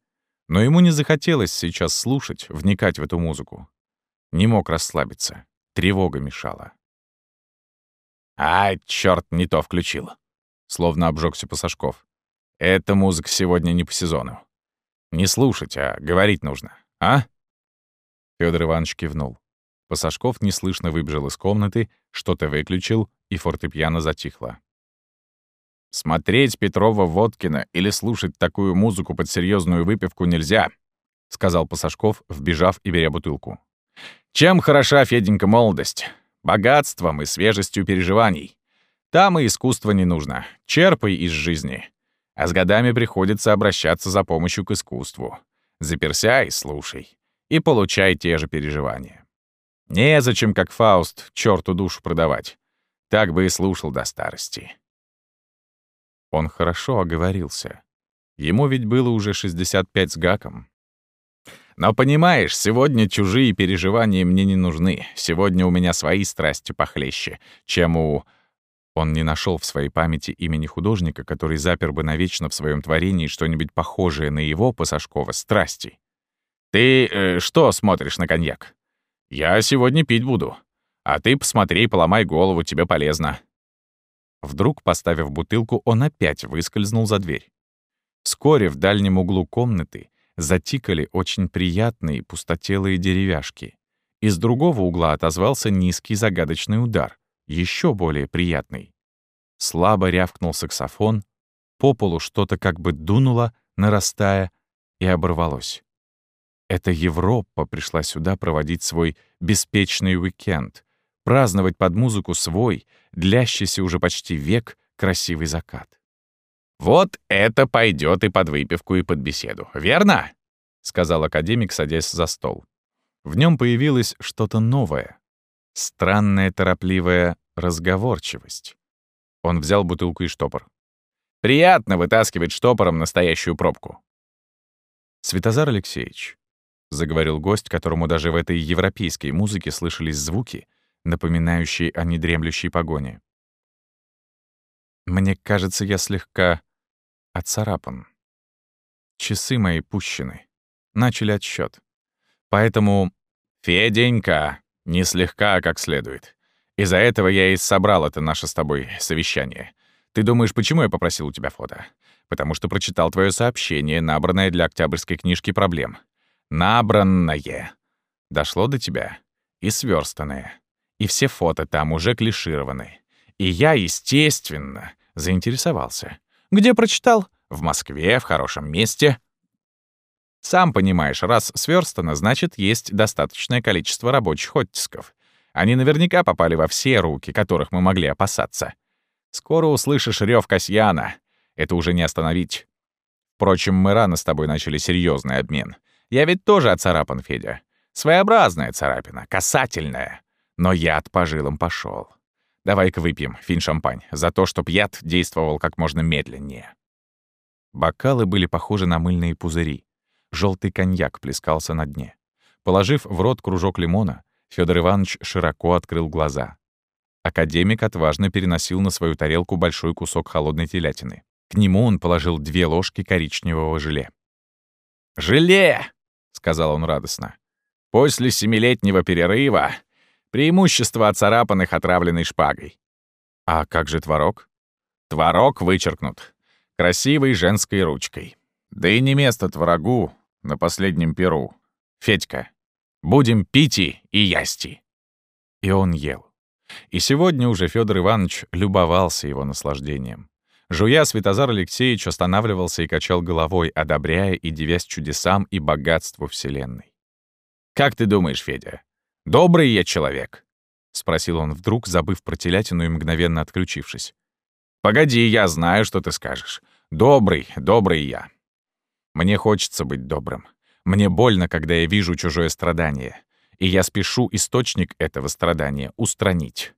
Но ему не захотелось сейчас слушать, вникать в эту музыку. Не мог расслабиться. Тревога мешала. «А, черт, не то включил!» Словно обжегся Пасашков. «Эта музыка сегодня не по сезону. Не слушать, а говорить нужно, а?» Федор Иванович кивнул. Пасашков неслышно выбежал из комнаты, что-то выключил, и фортепиано затихло. «Смотреть Петрова-Водкина или слушать такую музыку под серьезную выпивку нельзя», — сказал Пасашков, вбежав и беря бутылку. «Чем хороша, Феденька, молодость? Богатством и свежестью переживаний. Там и искусство не нужно. Черпай из жизни. А с годами приходится обращаться за помощью к искусству. Заперся и слушай и получай те же переживания. Незачем, как Фауст, черту душу продавать. Так бы и слушал до старости. Он хорошо оговорился. Ему ведь было уже 65 с гаком. Но понимаешь, сегодня чужие переживания мне не нужны. Сегодня у меня свои страсти похлеще, чем у... Он не нашел в своей памяти имени художника, который запер бы навечно в своем творении что-нибудь похожее на его, Пасашкова, страсти. «Ты э, что смотришь на коньяк? Я сегодня пить буду. А ты посмотри, поломай голову, тебе полезно». Вдруг, поставив бутылку, он опять выскользнул за дверь. Вскоре в дальнем углу комнаты затикали очень приятные пустотелые деревяшки. Из другого угла отозвался низкий загадочный удар, еще более приятный. Слабо рявкнул саксофон, по полу что-то как бы дунуло, нарастая, и оборвалось. Эта Европа пришла сюда проводить свой беспечный уикенд, праздновать под музыку свой, длящийся уже почти век, красивый закат. «Вот это пойдет и под выпивку, и под беседу, верно?» — сказал академик, садясь за стол. В нем появилось что-то новое. Странная торопливая разговорчивость. Он взял бутылку и штопор. «Приятно вытаскивать штопором настоящую пробку». Светозар Алексеевич, — заговорил гость, которому даже в этой европейской музыке слышались звуки, напоминающие о недремлющей погоне. «Мне кажется, я слегка отцарапан. Часы мои пущены. Начали отсчет. Поэтому... Феденька! Не слегка, а как следует. Из-за этого я и собрал это наше с тобой совещание. Ты думаешь, почему я попросил у тебя фото? Потому что прочитал твое сообщение, набранное для октябрьской книжки проблем. Набранное. Дошло до тебя. И сверстанное. И все фото там уже клишированы. И я, естественно, заинтересовался. Где прочитал? В Москве, в хорошем месте. Сам понимаешь, раз сверстано, значит, есть достаточное количество рабочих оттисков. Они наверняка попали во все руки, которых мы могли опасаться. Скоро услышишь рев Касьяна. Это уже не остановить. Впрочем, мы рано с тобой начали серьезный обмен. Я ведь тоже оцарапан, Федя. Своеобразная царапина, касательная. Но яд по жилам пошел. Давай-ка выпьем фин-шампань за то, чтоб яд действовал как можно медленнее». Бокалы были похожи на мыльные пузыри. Желтый коньяк плескался на дне. Положив в рот кружок лимона, Федор Иванович широко открыл глаза. Академик отважно переносил на свою тарелку большой кусок холодной телятины. К нему он положил две ложки коричневого желе. «Желе!» — сказал он радостно. «После семилетнего перерыва преимущество оцарапанных отравленной шпагой». «А как же творог?» «Творог вычеркнут. Красивой женской ручкой. Да и не место творогу на последнем перу. Федька, будем пить и ясти». И он ел. И сегодня уже Федор Иванович любовался его наслаждением. Жуя, Святозар Алексеевич останавливался и качал головой, одобряя и девясь чудесам и богатству Вселенной. «Как ты думаешь, Федя, добрый я человек?» — спросил он вдруг, забыв про телятину и мгновенно отключившись. «Погоди, я знаю, что ты скажешь. Добрый, добрый я. Мне хочется быть добрым. Мне больно, когда я вижу чужое страдание. И я спешу источник этого страдания устранить.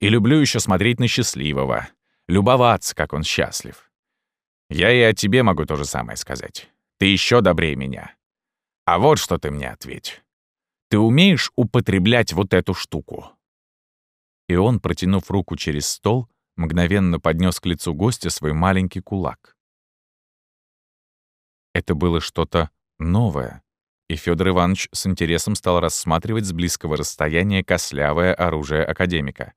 И люблю еще смотреть на счастливого, любоваться, как он счастлив. Я и о тебе могу то же самое сказать. Ты еще добрее меня. А вот что ты мне ответь. Ты умеешь употреблять вот эту штуку?» И он, протянув руку через стол, мгновенно поднес к лицу гостя свой маленький кулак. Это было что-то новое, и Федор Иванович с интересом стал рассматривать с близкого расстояния кослявое оружие академика.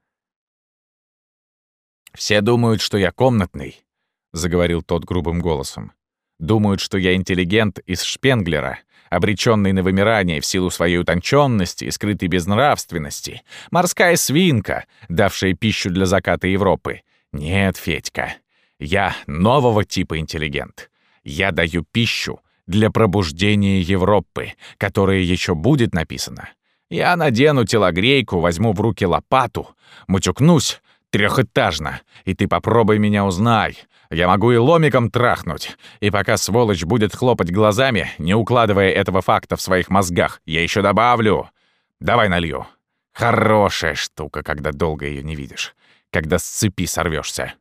«Все думают, что я комнатный», — заговорил тот грубым голосом. «Думают, что я интеллигент из Шпенглера, обреченный на вымирание в силу своей утонченности и скрытой безнравственности, морская свинка, давшая пищу для заката Европы. Нет, Федька, я нового типа интеллигент. Я даю пищу для пробуждения Европы, которая еще будет написана. Я надену телогрейку, возьму в руки лопату, мутюкнусь, Трехэтажно. И ты попробуй меня узнай. Я могу и ломиком трахнуть. И пока сволочь будет хлопать глазами, не укладывая этого факта в своих мозгах, я еще добавлю. Давай налью. Хорошая штука, когда долго ее не видишь. Когда с цепи сорвешься.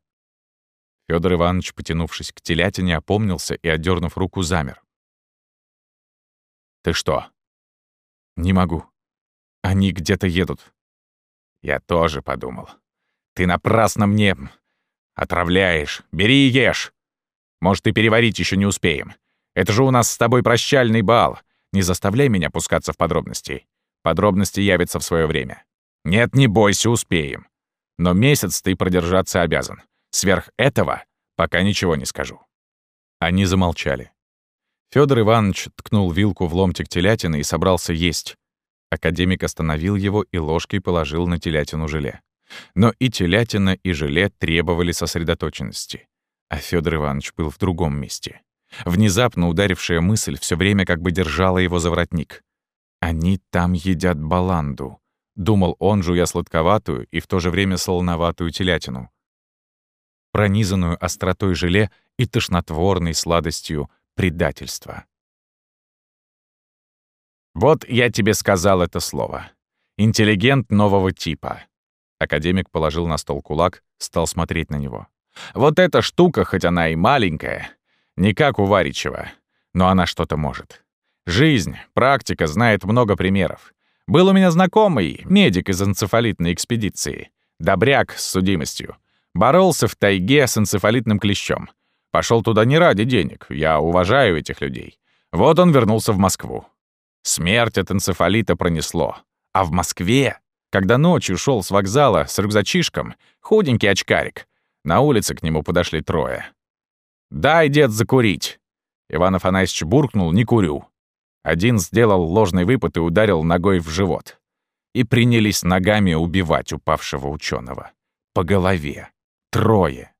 Федор Иванович, потянувшись к телятине, опомнился и, отдернув руку, замер. «Ты что?» «Не могу. Они где-то едут». «Я тоже подумал. Ты напрасно мне отравляешь. Бери и ешь. Может, и переварить еще не успеем. Это же у нас с тобой прощальный бал. Не заставляй меня пускаться в подробности. Подробности явятся в свое время. Нет, не бойся, успеем. Но месяц ты продержаться обязан. Сверх этого пока ничего не скажу». Они замолчали. Федор Иванович ткнул вилку в ломтик телятины и собрался есть. Академик остановил его и ложкой положил на телятину желе. Но и телятина, и желе требовали сосредоточенности. А Федор Иванович был в другом месте. Внезапно ударившая мысль все время как бы держала его за воротник. «Они там едят баланду», — думал он, жуя сладковатую и в то же время солоноватую телятину, пронизанную остротой желе и тошнотворной сладостью предательства. «Вот я тебе сказал это слово. Интеллигент нового типа. Академик положил на стол кулак, стал смотреть на него. «Вот эта штука, хоть она и маленькая, не как у Варичева, но она что-то может. Жизнь, практика знает много примеров. Был у меня знакомый, медик из энцефалитной экспедиции. Добряк с судимостью. Боролся в тайге с энцефалитным клещом. Пошел туда не ради денег, я уважаю этих людей. Вот он вернулся в Москву. Смерть от энцефалита пронесло. А в Москве когда ночью шел с вокзала с рюкзачишком, худенький очкарик. На улице к нему подошли трое. «Дай, дед, закурить!» Иван Афанасьевич буркнул «не курю». Один сделал ложный выпад и ударил ногой в живот. И принялись ногами убивать упавшего ученого. По голове. Трое.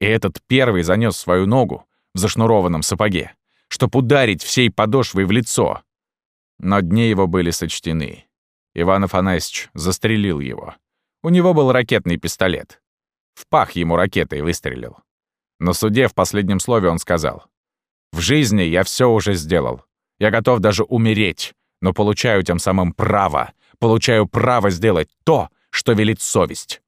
И этот первый занес свою ногу в зашнурованном сапоге, чтоб ударить всей подошвой в лицо. Но дни его были сочтены. Иван Афанасьевич застрелил его. У него был ракетный пистолет. В пах ему ракетой выстрелил. На суде в последнем слове он сказал. «В жизни я все уже сделал. Я готов даже умереть, но получаю тем самым право, получаю право сделать то, что велит совесть».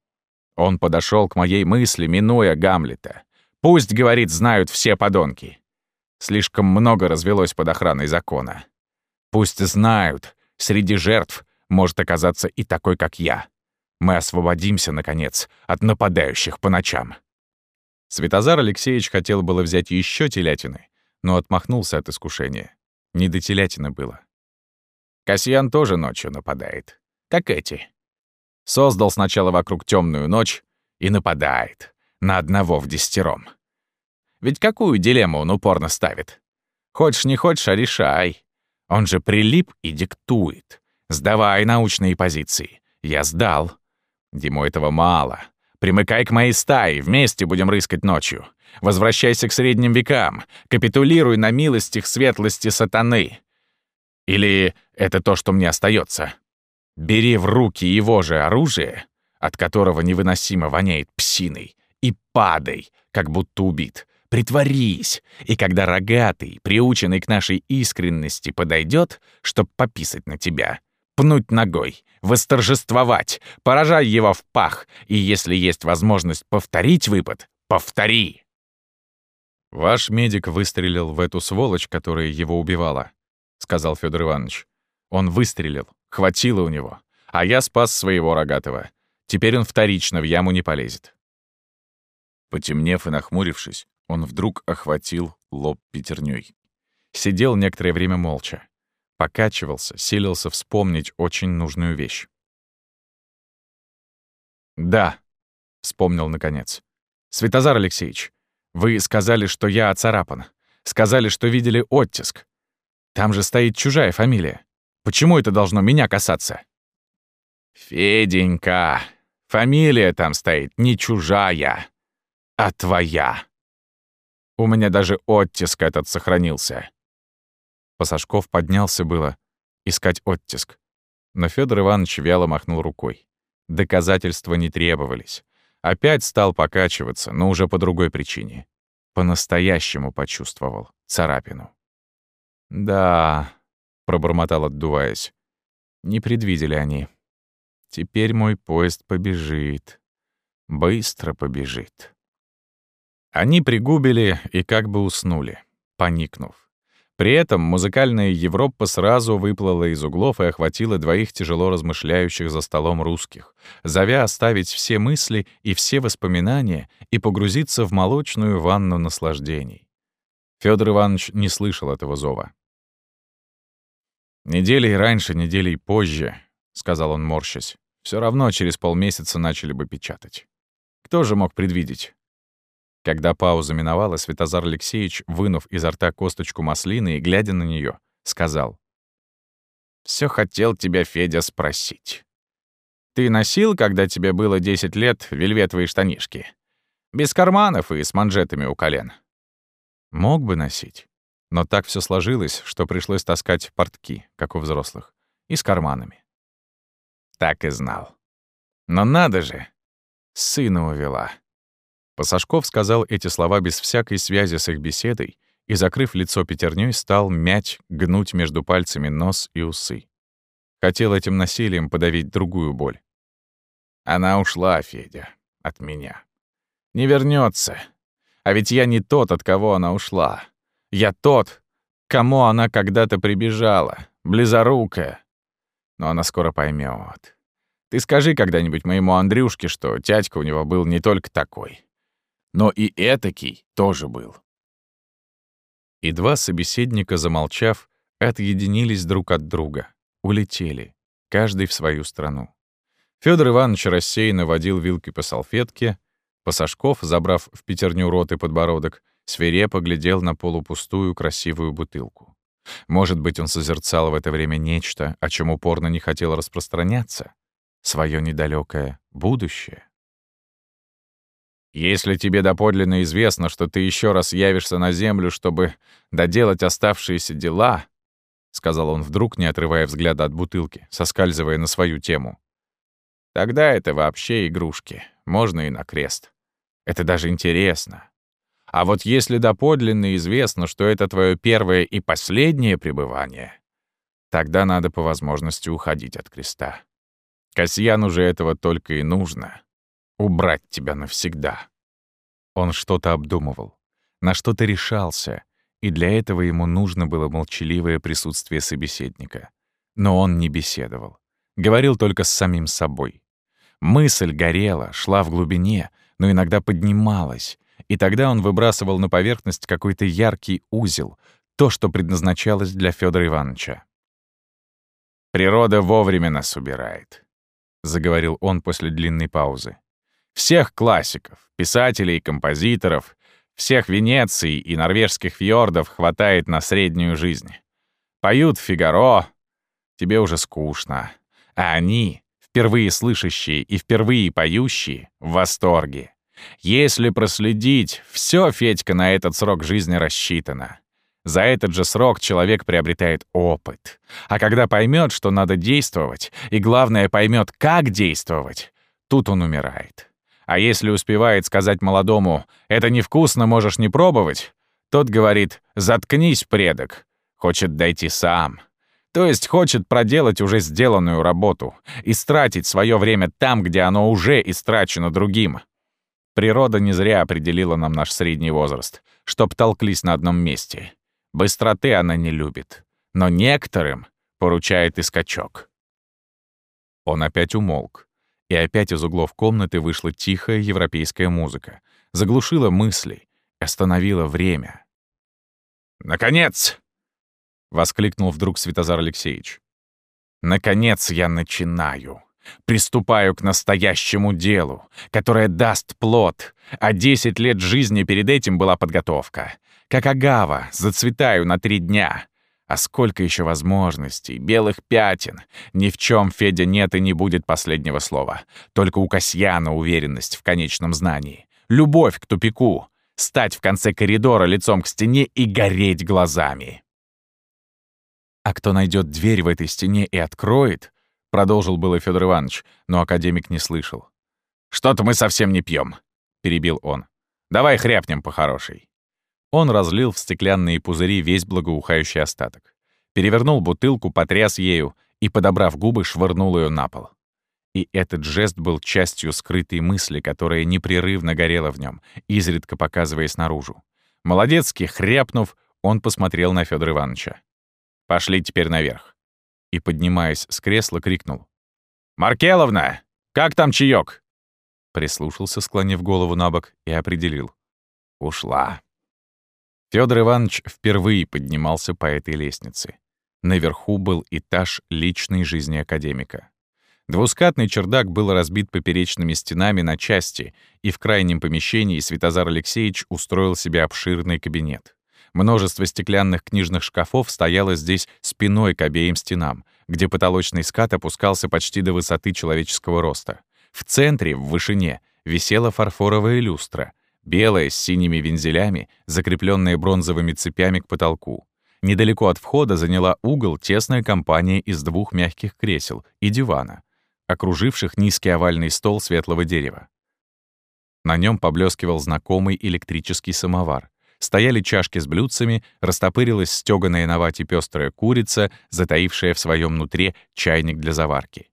Он подошел к моей мысли, минуя Гамлета. Пусть, говорит, знают все подонки. Слишком много развелось под охраной закона. Пусть знают, среди жертв может оказаться и такой, как я. Мы освободимся, наконец, от нападающих по ночам. Светозар Алексеевич хотел было взять еще телятины, но отмахнулся от искушения. Не до телятины было. Касьян тоже ночью нападает, как эти. Создал сначала вокруг темную ночь и нападает. На одного в десятером. Ведь какую дилемму он упорно ставит? Хочешь не хочешь, а решай. Он же прилип и диктует. Сдавай научные позиции. Я сдал. Ему этого мало. Примыкай к моей стае, вместе будем рыскать ночью. Возвращайся к средним векам. Капитулируй на милостях светлости сатаны. Или это то, что мне остается? Бери в руки его же оружие, от которого невыносимо воняет псиной, и падай, как будто убит. Притворись, и когда рогатый, приученный к нашей искренности, подойдет, чтоб пописать на тебя, пнуть ногой, восторжествовать, поражай его в пах, и если есть возможность повторить выпад, повтори. «Ваш медик выстрелил в эту сволочь, которая его убивала», — сказал Федор Иванович. «Он выстрелил, хватило у него, а я спас своего рогатого. Теперь он вторично в яму не полезет». Потемнев и нахмурившись, он вдруг охватил лоб пятерней. Сидел некоторое время молча. Покачивался, силился вспомнить очень нужную вещь. «Да», — вспомнил наконец. «Светозар Алексеевич, вы сказали, что я оцарапан. Сказали, что видели оттиск. Там же стоит чужая фамилия. Почему это должно меня касаться?» «Феденька, фамилия там стоит не чужая, а твоя. У меня даже оттиск этот сохранился». Пасашков поднялся было искать оттиск. Но Федор Иванович вяло махнул рукой. Доказательства не требовались. Опять стал покачиваться, но уже по другой причине. По-настоящему почувствовал царапину. «Да», — пробормотал, отдуваясь, — «не предвидели они. Теперь мой поезд побежит. Быстро побежит». Они пригубили и как бы уснули, поникнув. При этом музыкальная Европа сразу выплыла из углов и охватила двоих тяжело размышляющих за столом русских, зовя оставить все мысли и все воспоминания и погрузиться в молочную ванну наслаждений. Федор Иванович не слышал этого зова. «Неделей раньше, неделей позже», — сказал он, морщась, все равно через полмесяца начали бы печатать. Кто же мог предвидеть? Когда пауза миновала, Святозар Алексеевич, вынув изо рта косточку маслины и глядя на нее, сказал. «Все хотел тебя, Федя, спросить. Ты носил, когда тебе было 10 лет, вельветовые штанишки? Без карманов и с манжетами у колен?» Мог бы носить. Но так все сложилось, что пришлось таскать портки, как у взрослых, и с карманами. Так и знал. Но надо же, сына увела. Пасашков сказал эти слова без всякой связи с их беседой и, закрыв лицо пятерней, стал мять, гнуть между пальцами нос и усы. Хотел этим насилием подавить другую боль. Она ушла, Федя, от меня. Не вернется. А ведь я не тот, от кого она ушла. Я тот, кому она когда-то прибежала, близорукая. Но она скоро поймет. Ты скажи когда-нибудь моему Андрюшке, что тятька у него был не только такой, но и этакий тоже был. И два собеседника, замолчав, отъединились друг от друга, улетели, каждый в свою страну. Федор Иванович рассеянно водил вилкой по салфетке, Пасашков, забрав в пятерню рот и подбородок, свирепо глядел на полупустую красивую бутылку. Может быть, он созерцал в это время нечто, о чем упорно не хотел распространяться? Своё недалекое будущее? Если тебе доподлинно известно, что ты еще раз явишься на землю, чтобы доделать оставшиеся дела, — сказал он вдруг, не отрывая взгляда от бутылки, соскальзывая на свою тему, — тогда это вообще игрушки, можно и на крест. Это даже интересно. А вот если доподлинно известно, что это твое первое и последнее пребывание, тогда надо по возможности уходить от креста. Касьяну же этого только и нужно. Убрать тебя навсегда». Он что-то обдумывал, на что-то решался, и для этого ему нужно было молчаливое присутствие собеседника. Но он не беседовал. Говорил только с самим собой. Мысль горела, шла в глубине, но иногда поднималась, и тогда он выбрасывал на поверхность какой-то яркий узел, то, что предназначалось для Федора Ивановича. «Природа вовремя нас убирает», — заговорил он после длинной паузы. «Всех классиков, писателей и композиторов, всех Венеций и норвежских фьордов хватает на среднюю жизнь. Поют Фигаро, тебе уже скучно. А они, впервые слышащие и впервые поющие, в восторге. Если проследить, все Федька на этот срок жизни рассчитано. За этот же срок человек приобретает опыт. А когда поймет, что надо действовать, и главное, поймет, как действовать, тут он умирает. А если успевает сказать молодому «это невкусно, можешь не пробовать», тот говорит «заткнись, предок», хочет дойти сам. То есть хочет проделать уже сделанную работу, и стратить свое время там, где оно уже истрачено другим. Природа не зря определила нам наш средний возраст, чтоб толклись на одном месте. Быстроты она не любит, но некоторым поручает и скачок. Он опять умолк, и опять из углов комнаты вышла тихая европейская музыка, заглушила мысли, остановила время. «Наконец!» — воскликнул вдруг Святозар Алексеевич. «Наконец я начинаю!» Приступаю к настоящему делу, которое даст плод, а десять лет жизни перед этим была подготовка. Как агава, зацветаю на три дня. А сколько еще возможностей, белых пятен. Ни в чем Федя нет и не будет последнего слова. Только у Касьяна уверенность в конечном знании. Любовь к тупику. Стать в конце коридора лицом к стене и гореть глазами. А кто найдет дверь в этой стене и откроет, продолжил было Федор Иванович, но академик не слышал. «Что-то мы совсем не пьем, перебил он. «Давай хряпнем по хорошей». Он разлил в стеклянные пузыри весь благоухающий остаток. Перевернул бутылку, потряс ею и, подобрав губы, швырнул ее на пол. И этот жест был частью скрытой мысли, которая непрерывно горела в нем, изредка показываясь наружу. Молодецкий, хряпнув, он посмотрел на Федора Ивановича. «Пошли теперь наверх». И, поднимаясь с кресла, крикнул. «Маркеловна, как там чаек? Прислушался, склонив голову на бок, и определил. «Ушла». Федор Иванович впервые поднимался по этой лестнице. Наверху был этаж личной жизни академика. Двускатный чердак был разбит поперечными стенами на части, и в крайнем помещении Святозар Алексеевич устроил себе обширный кабинет. Множество стеклянных книжных шкафов стояло здесь спиной к обеим стенам, где потолочный скат опускался почти до высоты человеческого роста. В центре, в вышине, висела фарфоровая люстра — белая, с синими вензелями, закрепленная бронзовыми цепями к потолку. Недалеко от входа заняла угол тесная компания из двух мягких кресел и дивана, окруживших низкий овальный стол светлого дерева. На нем поблескивал знакомый электрический самовар. Стояли чашки с блюдцами, растопырилась стёганая на вате пёстрая курица, затаившая в своем нутре чайник для заварки.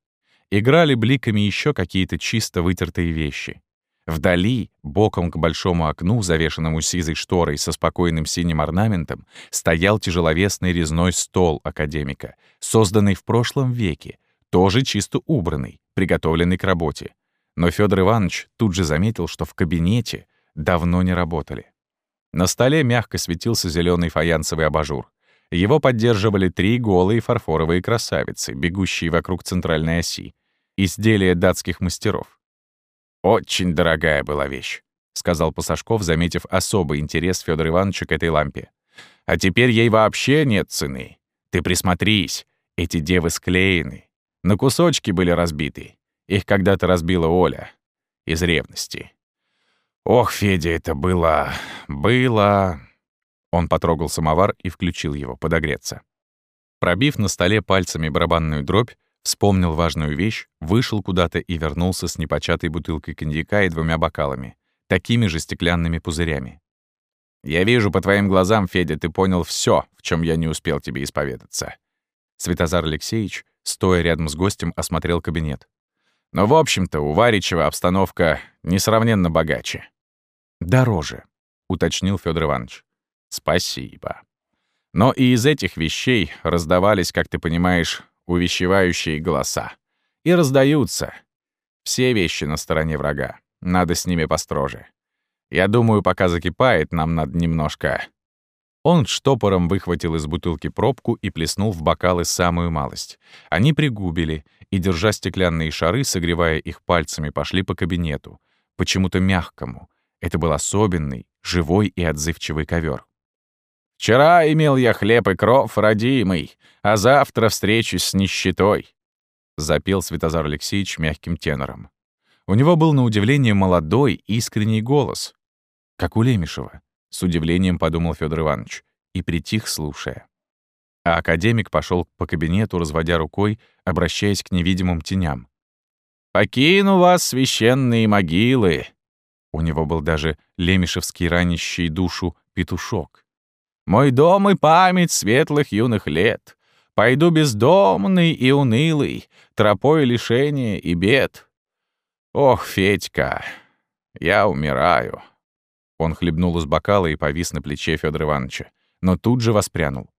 Играли бликами еще какие-то чисто вытертые вещи. Вдали, боком к большому окну, завешенному сизой шторой со спокойным синим орнаментом, стоял тяжеловесный резной стол академика, созданный в прошлом веке, тоже чисто убранный, приготовленный к работе. Но Федор Иванович тут же заметил, что в кабинете давно не работали. На столе мягко светился зеленый фаянсовый абажур. Его поддерживали три голые фарфоровые красавицы, бегущие вокруг центральной оси. Изделия датских мастеров. «Очень дорогая была вещь», — сказал Пасашков, заметив особый интерес Федора Ивановича к этой лампе. «А теперь ей вообще нет цены. Ты присмотрись, эти девы склеены. На кусочки были разбиты. Их когда-то разбила Оля. Из ревности. Ох, Федя, это было... было...» Он потрогал самовар и включил его, подогреться. Пробив на столе пальцами барабанную дробь, Вспомнил важную вещь, вышел куда-то и вернулся с непочатой бутылкой коньяка и двумя бокалами, такими же стеклянными пузырями. «Я вижу по твоим глазам, Федя, ты понял все, в чем я не успел тебе исповедаться». Светозар Алексеевич, стоя рядом с гостем, осмотрел кабинет. Но, в общем-то, у Варичева обстановка несравненно богаче. «Дороже», — уточнил Федор Иванович. «Спасибо. Но и из этих вещей раздавались, как ты понимаешь, увещевающие голоса. И раздаются. Все вещи на стороне врага. Надо с ними построже. Я думаю, пока закипает, нам надо немножко...» Он штопором выхватил из бутылки пробку и плеснул в бокалы самую малость. Они пригубили и, держа стеклянные шары, согревая их пальцами, пошли по кабинету. Почему-то мягкому. Это был особенный, живой и отзывчивый ковер. «Вчера имел я хлеб и кров, родимый, а завтра встречусь с нищетой», — запел Святозар Алексеевич мягким тенором. У него был на удивление молодой, искренний голос. Как у Лемешева, с удивлением подумал Федор Иванович, и притих, слушая. А академик пошел по кабинету, разводя рукой, обращаясь к невидимым теням. «Покину вас, священные могилы!» У него был даже лемешевский ранящий душу петушок. «Мой дом и память светлых юных лет. Пойду бездомный и унылый, тропой лишения и бед. Ох, Федька, я умираю». Он хлебнул из бокала и повис на плече Федора Ивановича, но тут же воспрянул.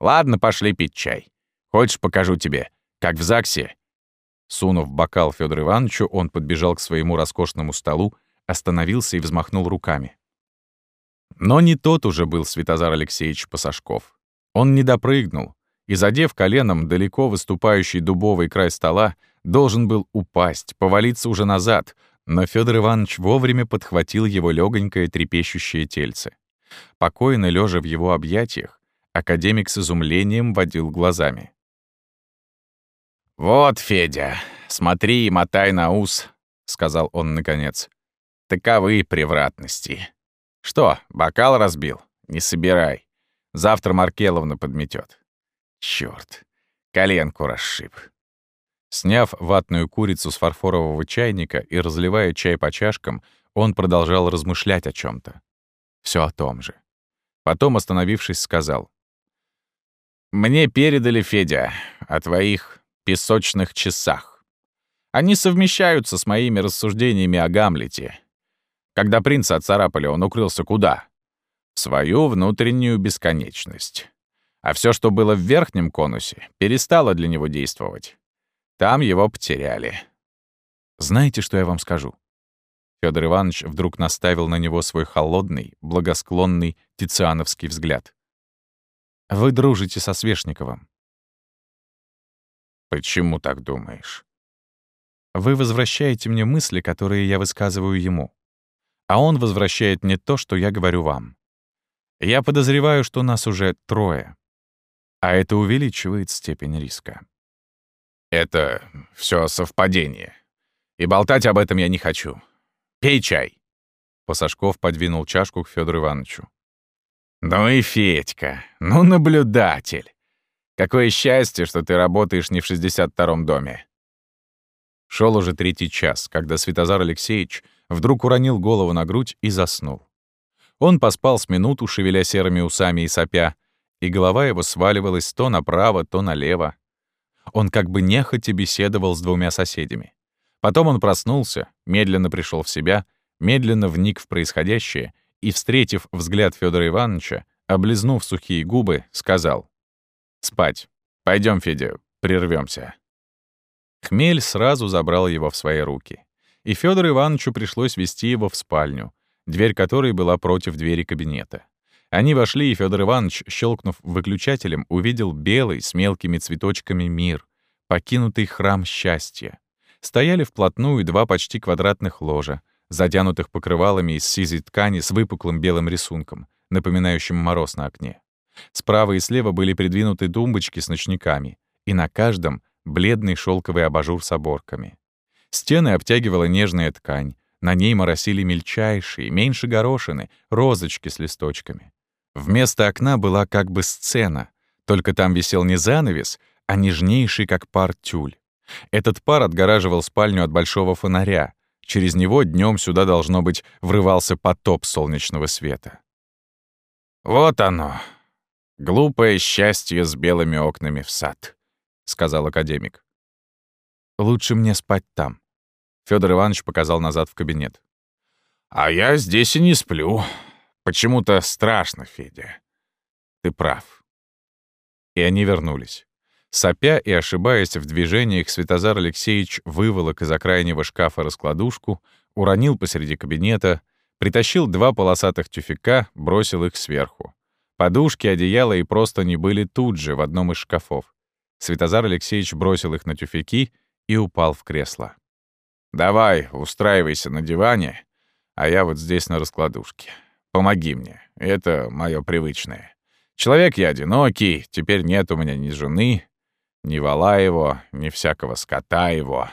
«Ладно, пошли пить чай. Хочешь, покажу тебе, как в ЗАГСе?» Сунув бокал Федору Ивановичу, он подбежал к своему роскошному столу, остановился и взмахнул руками. Но не тот уже был Святозар Алексеевич Пасашков. Он не допрыгнул, и, задев коленом далеко выступающий дубовый край стола, должен был упасть, повалиться уже назад, но Федор Иванович вовремя подхватил его легонькое трепещущее тельце. Покойно лежа в его объятиях, академик с изумлением водил глазами. «Вот, Федя, смотри и мотай на ус», — сказал он наконец. «Таковы превратности. Что, бокал разбил? Не собирай. Завтра Маркеловна подметет. Черт, коленку расшиб». Сняв ватную курицу с фарфорового чайника и разливая чай по чашкам, он продолжал размышлять о чем то Все о том же. Потом, остановившись, сказал. «Мне передали, Федя, о твоих песочных часах. Они совмещаются с моими рассуждениями о Гамлете. Когда принца отцарапали, он укрылся куда? В свою внутреннюю бесконечность. А все, что было в верхнем конусе, перестало для него действовать. Там его потеряли. Знаете, что я вам скажу? Федор Иванович вдруг наставил на него свой холодный, благосклонный тициановский взгляд. Вы дружите со Свешниковым. Почему так думаешь? Вы возвращаете мне мысли, которые я высказываю ему. А он возвращает мне то, что я говорю вам. Я подозреваю, что нас уже трое. А это увеличивает степень риска. Это все совпадение. И болтать об этом я не хочу. Пей чай. Посашков подвинул чашку к Федору Ивановичу. Ну и Федька, ну наблюдатель. Какое счастье, что ты работаешь не в 62-м доме. Шел уже третий час, когда Святозар Алексеевич вдруг уронил голову на грудь и заснул. Он поспал с минуту, шевеля серыми усами и сопя, и голова его сваливалась то направо, то налево, он как бы нехотя беседовал с двумя соседями. Потом он проснулся, медленно пришел в себя, медленно вник в происходящее и, встретив взгляд Федора Ивановича, облизнув сухие губы, сказал «Спать. Пойдем, Федя, прервемся. Хмель сразу забрал его в свои руки. И Федору Ивановичу пришлось вести его в спальню, дверь которой была против двери кабинета. Они вошли, и Федор Иванович, щелкнув выключателем, увидел белый с мелкими цветочками мир, покинутый храм счастья. Стояли вплотную два почти квадратных ложа, затянутых покрывалами из сизой ткани с выпуклым белым рисунком, напоминающим мороз на окне. Справа и слева были придвинуты тумбочки с ночниками, и на каждом — бледный шелковый абажур с оборками. Стены обтягивала нежная ткань, на ней моросили мельчайшие, меньше горошины, розочки с листочками. Вместо окна была как бы сцена, только там висел не занавес, а нежнейший, как пар тюль. Этот пар отгораживал спальню от большого фонаря. Через него днем сюда, должно быть, врывался потоп солнечного света. «Вот оно, глупое счастье с белыми окнами в сад», — сказал академик. «Лучше мне спать там», Федор Иванович показал назад в кабинет. «А я здесь и не сплю. Почему-то страшно, Федя. Ты прав». И они вернулись. Сопя и ошибаясь в движениях, Святозар Алексеевич выволок из окраинного шкафа раскладушку, уронил посреди кабинета, притащил два полосатых тюфяка, бросил их сверху. Подушки, одеяло и просто не были тут же, в одном из шкафов. Святозар Алексеевич бросил их на тюфяки и упал в кресло. «Давай, устраивайся на диване, а я вот здесь на раскладушке. Помоги мне, это мое привычное. Человек я одинокий, теперь нет у меня ни жены, ни вала его, ни всякого скота его».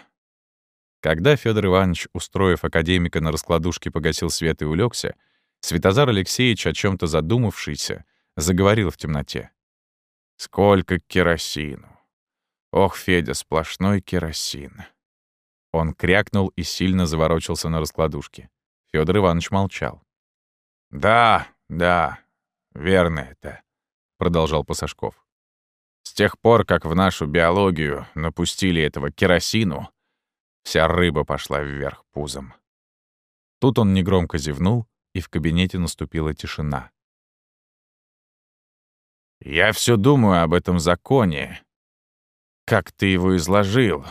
Когда Федор Иванович, устроив академика на раскладушке, погасил свет и улегся, Святозар Алексеевич, о чем то задумавшийся, заговорил в темноте. «Сколько керосину! Ох, Федя, сплошной керосин!» Он крякнул и сильно заворочился на раскладушке. Федор Иванович молчал. «Да, да, верно это», — продолжал Пасашков. «С тех пор, как в нашу биологию напустили этого керосину, вся рыба пошла вверх пузом». Тут он негромко зевнул, и в кабинете наступила тишина. «Я все думаю об этом законе. Как ты его изложил?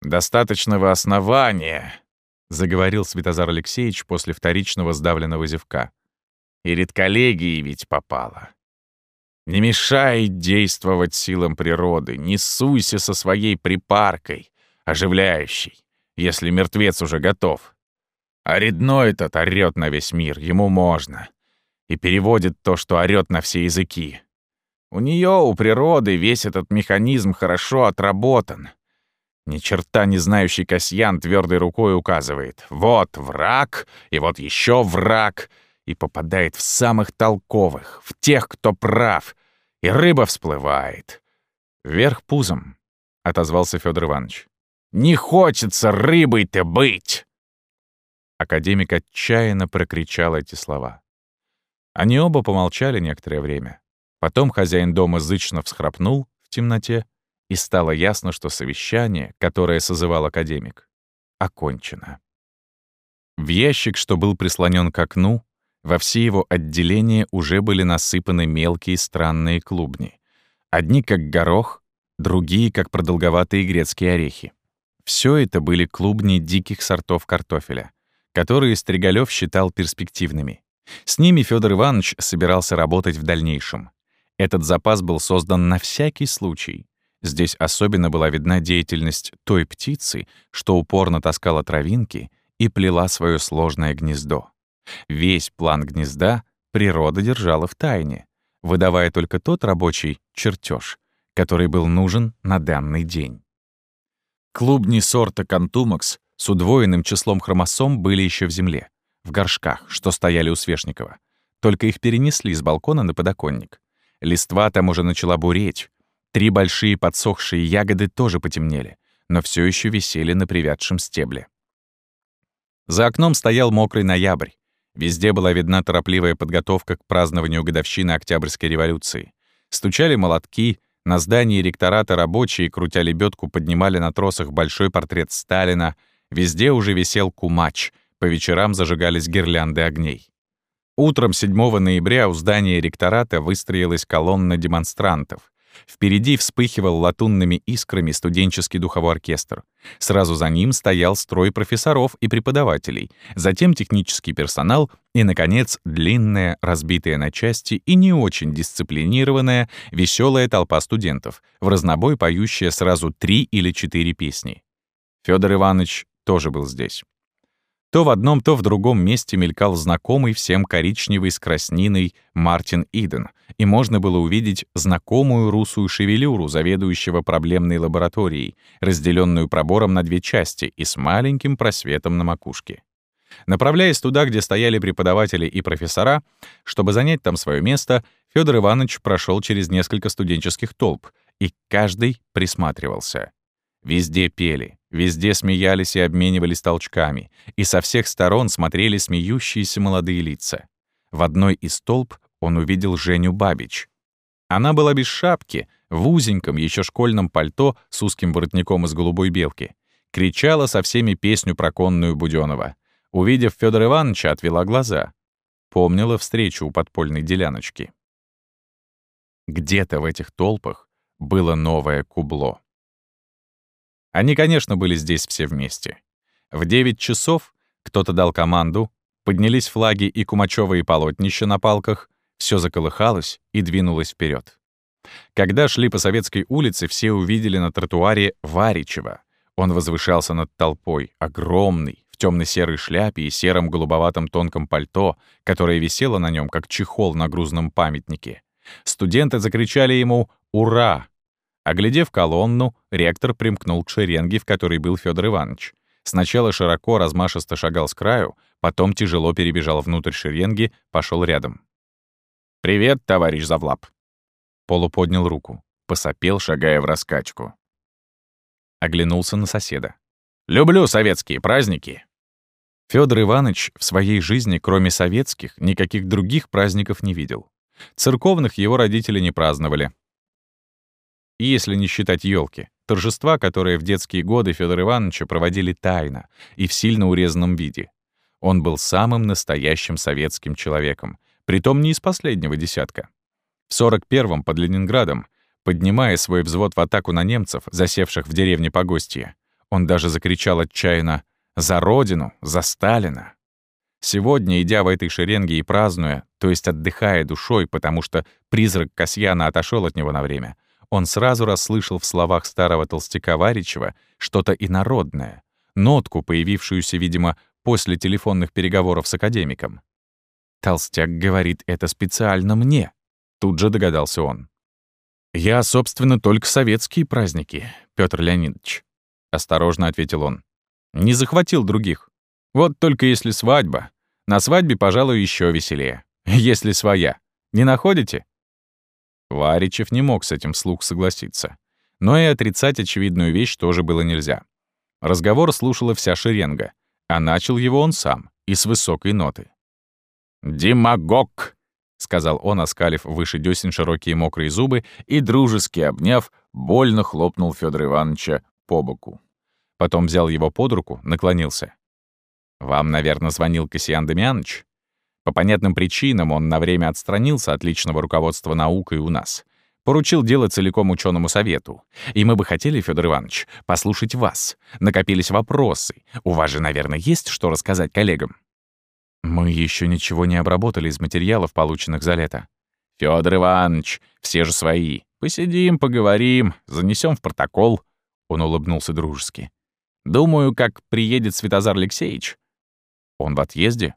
Достаточного основания», — заговорил Святозар Алексеевич после вторичного сдавленного зевка. «И редколлегии ведь попало. Не мешай действовать силам природы, не суйся со своей припаркой, оживляющей, если мертвец уже готов. А редной этот орёт на весь мир, ему можно. И переводит то, что орёт на все языки. У нее, у природы, весь этот механизм хорошо отработан. Ни черта не знающий Касьян твердой рукой указывает. Вот враг, и вот еще враг, и попадает в самых толковых, в тех, кто прав, и рыба всплывает. «Вверх пузом», — отозвался Федор Иванович. «Не хочется рыбой-то быть!» Академик отчаянно прокричал эти слова. Они оба помолчали некоторое время. Потом хозяин дома зычно всхрапнул в темноте, и стало ясно, что совещание, которое созывал академик, окончено. В ящик, что был прислонен к окну, во все его отделения уже были насыпаны мелкие странные клубни. Одни как горох, другие как продолговатые грецкие орехи. Все это были клубни диких сортов картофеля, которые Стригалев считал перспективными. С ними Федор Иванович собирался работать в дальнейшем. Этот запас был создан на всякий случай. Здесь особенно была видна деятельность той птицы, что упорно таскала травинки и плела свое сложное гнездо. Весь план гнезда природа держала в тайне, выдавая только тот рабочий чертеж, который был нужен на данный день. Клубни сорта Кантумакс с удвоенным числом хромосом были еще в земле, в горшках, что стояли у Свешникова. Только их перенесли с балкона на подоконник. Листва там уже начала буреть. Три большие подсохшие ягоды тоже потемнели, но все еще висели на привядшем стебле. За окном стоял мокрый ноябрь. Везде была видна торопливая подготовка к празднованию годовщины Октябрьской революции. Стучали молотки, на здании ректората рабочие, крутя лебедку, поднимали на тросах большой портрет Сталина. Везде уже висел кумач, по вечерам зажигались гирлянды огней. Утром 7 ноября у здания ректората выстроилась колонна демонстрантов. Впереди вспыхивал латунными искрами студенческий духовой оркестр. Сразу за ним стоял строй профессоров и преподавателей, затем технический персонал и, наконец, длинная, разбитая на части и не очень дисциплинированная, веселая толпа студентов, в разнобой поющая сразу три или четыре песни. Федор Иванович тоже был здесь. То в одном, то в другом месте мелькал знакомый всем коричневый с красниной Мартин Иден, и можно было увидеть знакомую русую шевелюру заведующего проблемной лабораторией, разделенную пробором на две части и с маленьким просветом на макушке. Направляясь туда, где стояли преподаватели и профессора, чтобы занять там свое место, Федор Иванович прошел через несколько студенческих толп, и каждый присматривался. Везде пели, везде смеялись и обменивались толчками, и со всех сторон смотрели смеющиеся молодые лица. В одной из толп он увидел Женю Бабич. Она была без шапки, в узеньком, еще школьном пальто с узким воротником из голубой белки. кричала со всеми песню про конную Будёнова. Увидев Федора Ивановича, отвела глаза. Помнила встречу у подпольной деляночки. Где-то в этих толпах было новое кубло. Они, конечно, были здесь все вместе. В 9 часов кто-то дал команду, поднялись флаги и кумачевые полотнища на палках, все заколыхалось и двинулось вперед. Когда шли по Советской улице, все увидели на тротуаре Варичева. Он возвышался над толпой, огромный, в темно-серой шляпе и сером голубоватом тонком пальто, которое висело на нем, как чехол на грузном памятнике. Студенты закричали ему «Ура!». Оглядев колонну, ректор примкнул к шеренге, в которой был Федор Иванович. Сначала широко размашисто шагал с краю, потом тяжело перебежал внутрь шеренги, пошел рядом. «Привет, товарищ Завлап!» Полу поднял руку, посопел, шагая в раскачку. Оглянулся на соседа. «Люблю советские праздники!» Федор Иванович в своей жизни, кроме советских, никаких других праздников не видел. Церковных его родители не праздновали. Если не считать елки, торжества, которые в детские годы Федора Ивановича проводили тайно и в сильно урезанном виде. Он был самым настоящим советским человеком, притом не из последнего десятка. В 41-м под Ленинградом, поднимая свой взвод в атаку на немцев, засевших в деревне Погостье, он даже закричал отчаянно «За Родину! За Сталина!». Сегодня, идя в этой шеренге и празднуя, то есть отдыхая душой, потому что призрак Касьяна отошел от него на время, он сразу расслышал в словах старого толстяка Варичева что-то инородное, нотку, появившуюся, видимо, после телефонных переговоров с академиком. «Толстяк говорит это специально мне», — тут же догадался он. «Я, собственно, только советские праздники, Петр Леонидович», — осторожно ответил он. «Не захватил других. Вот только если свадьба. На свадьбе, пожалуй, еще веселее. Если своя. Не находите?» Варичев не мог с этим слух согласиться. Но и отрицать очевидную вещь тоже было нельзя. Разговор слушала вся шеренга, а начал его он сам, и с высокой ноты. «Демагог!» — сказал он, оскалив выше десен широкие мокрые зубы и, дружески обняв, больно хлопнул Федора Ивановича по боку. Потом взял его под руку, наклонился. «Вам, наверное, звонил Кассиан Демьяныч?» По понятным причинам он на время отстранился от личного руководства наукой у нас. Поручил дело целиком ученому совету. И мы бы хотели, Федор Иванович, послушать вас. Накопились вопросы. У вас же, наверное, есть что рассказать коллегам? Мы еще ничего не обработали из материалов, полученных за лето. Федор Иванович, все же свои. Посидим, поговорим, занесем в протокол. Он улыбнулся дружески. Думаю, как приедет Святозар Алексеевич. Он в отъезде?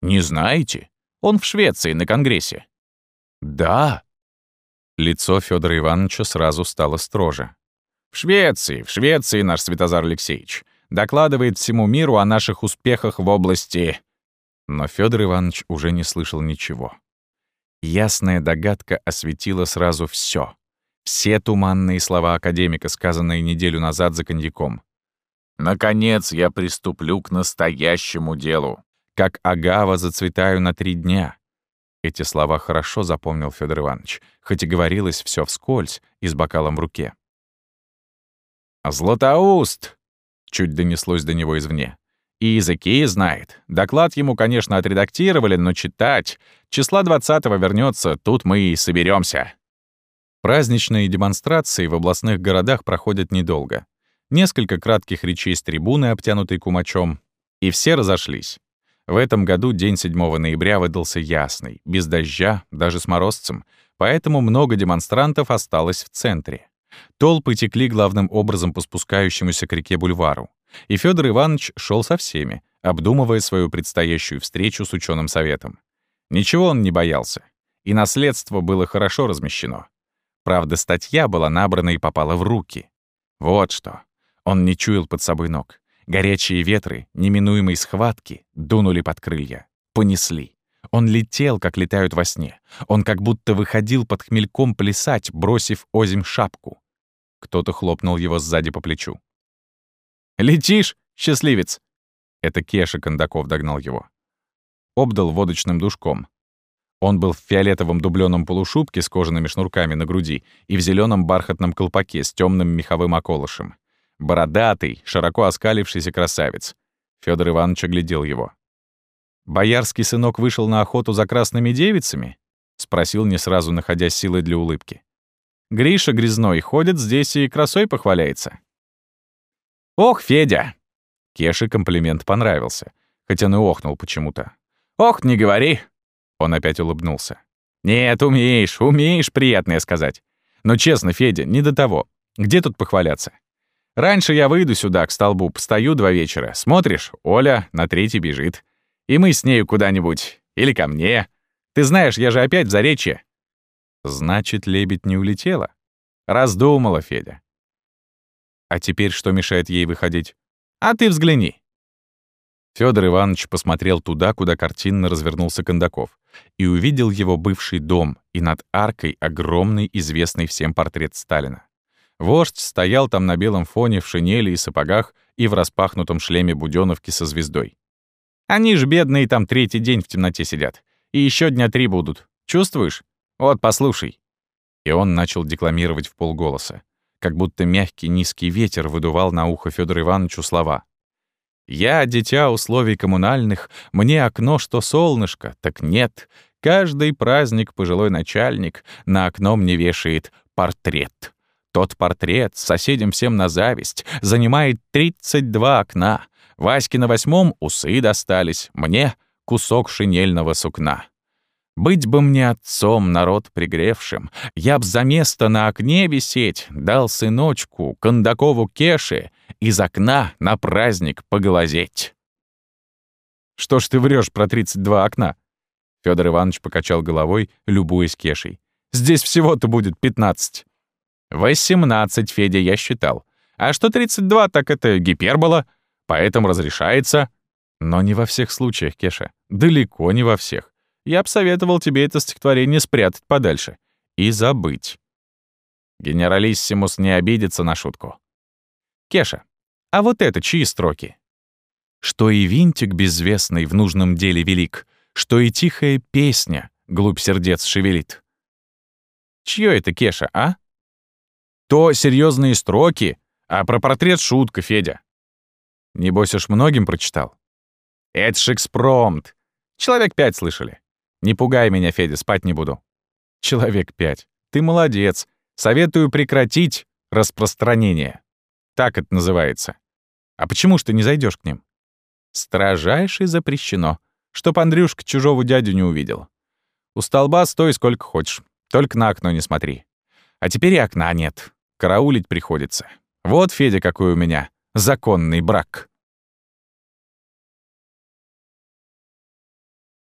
Не знаете? Он в Швеции на конгрессе. Да. Лицо Федора Ивановича сразу стало строже. В Швеции, в Швеции наш Святозар Алексеевич докладывает всему миру о наших успехах в области... Но Федор Иванович уже не слышал ничего. Ясная догадка осветила сразу все. Все туманные слова академика, сказанные неделю назад за коньяком. «Наконец я приступлю к настоящему делу как агава зацветаю на три дня». Эти слова хорошо запомнил Федор Иванович, хоть и говорилось все вскользь и с бокалом в руке. «Златоуст!» — чуть донеслось до него извне. И языки знает. Доклад ему, конечно, отредактировали, но читать. Числа 20-го вернется, тут мы и соберемся. Праздничные демонстрации в областных городах проходят недолго. Несколько кратких речей с трибуны, обтянутой кумачом, и все разошлись. В этом году день 7 ноября выдался ясный, без дождя, даже с морозцем, поэтому много демонстрантов осталось в центре. Толпы текли главным образом по спускающемуся к реке бульвару. И Федор Иванович шел со всеми, обдумывая свою предстоящую встречу с ученым советом. Ничего он не боялся. И наследство было хорошо размещено. Правда, статья была набрана и попала в руки. Вот что. Он не чуял под собой ног. Горячие ветры неминуемой схватки дунули под крылья, понесли. Он летел, как летают во сне. Он как будто выходил под хмельком плясать, бросив озим шапку. Кто-то хлопнул его сзади по плечу. «Летишь, счастливец!» Это Кеша Кондаков догнал его. Обдал водочным душком. Он был в фиолетовом дублёном полушубке с кожаными шнурками на груди и в зеленом бархатном колпаке с темным меховым околышем. Бородатый, широко оскалившийся красавец. Федор Иванович оглядел его. «Боярский сынок вышел на охоту за красными девицами?» — спросил, не сразу находя силы для улыбки. «Гриша Грязной ходит здесь и красой похваляется». «Ох, Федя!» Кеше комплимент понравился, хотя он и охнул почему-то. «Ох, не говори!» Он опять улыбнулся. «Нет, умеешь, умеешь приятное сказать. Но честно, Федя, не до того. Где тут похваляться? Раньше я выйду сюда, к столбу, постою два вечера. Смотришь, Оля на третий бежит. И мы с нею куда-нибудь. Или ко мне. Ты знаешь, я же опять в Заречье. Значит, лебедь не улетела? Раздумала Федя. А теперь что мешает ей выходить? А ты взгляни. Федор Иванович посмотрел туда, куда картинно развернулся Кондаков, и увидел его бывший дом и над аркой огромный известный всем портрет Сталина. Вождь стоял там на белом фоне в шинели и сапогах и в распахнутом шлеме будённовки со звездой. Они ж бедные там третий день в темноте сидят. И еще дня три будут. Чувствуешь? Вот, послушай». И он начал декламировать в полголоса, как будто мягкий низкий ветер выдувал на ухо Федору Ивановичу слова. «Я, дитя условий коммунальных, мне окно, что солнышко, так нет. Каждый праздник пожилой начальник на окно мне вешает портрет». Тот портрет, соседям всем на зависть, занимает 32 окна. Ваське на восьмом усы достались, мне — кусок шинельного сукна. Быть бы мне отцом, народ пригревшим, я б за место на окне висеть дал сыночку, Кондакову Кеше, из окна на праздник поглазеть. «Что ж ты врешь про 32 окна?» Федор Иванович покачал головой, любуясь Кешей. «Здесь всего-то будет 15. «Восемнадцать, Федя, я считал. А что тридцать два, так это гипербола, поэтому разрешается». Но не во всех случаях, Кеша. Далеко не во всех. Я бы советовал тебе это стихотворение спрятать подальше. И забыть. Генералиссимус не обидится на шутку. Кеша, а вот это чьи строки? Что и винтик безвестный в нужном деле велик, что и тихая песня глубь сердец шевелит. Чье это, Кеша, а? То серьезные строки, а про портрет шутка, Федя. Небось уж многим прочитал. Это Шекспромт. Человек пять слышали. Не пугай меня, Федя, спать не буду. Человек пять. Ты молодец. Советую прекратить распространение. Так это называется. А почему ж ты не зайдешь к ним? Строжайше запрещено, чтоб Андрюшка чужого дядю не увидел. У столба стой сколько хочешь, только на окно не смотри. А теперь и окна нет. Караулить приходится. Вот, Федя, какой у меня законный брак.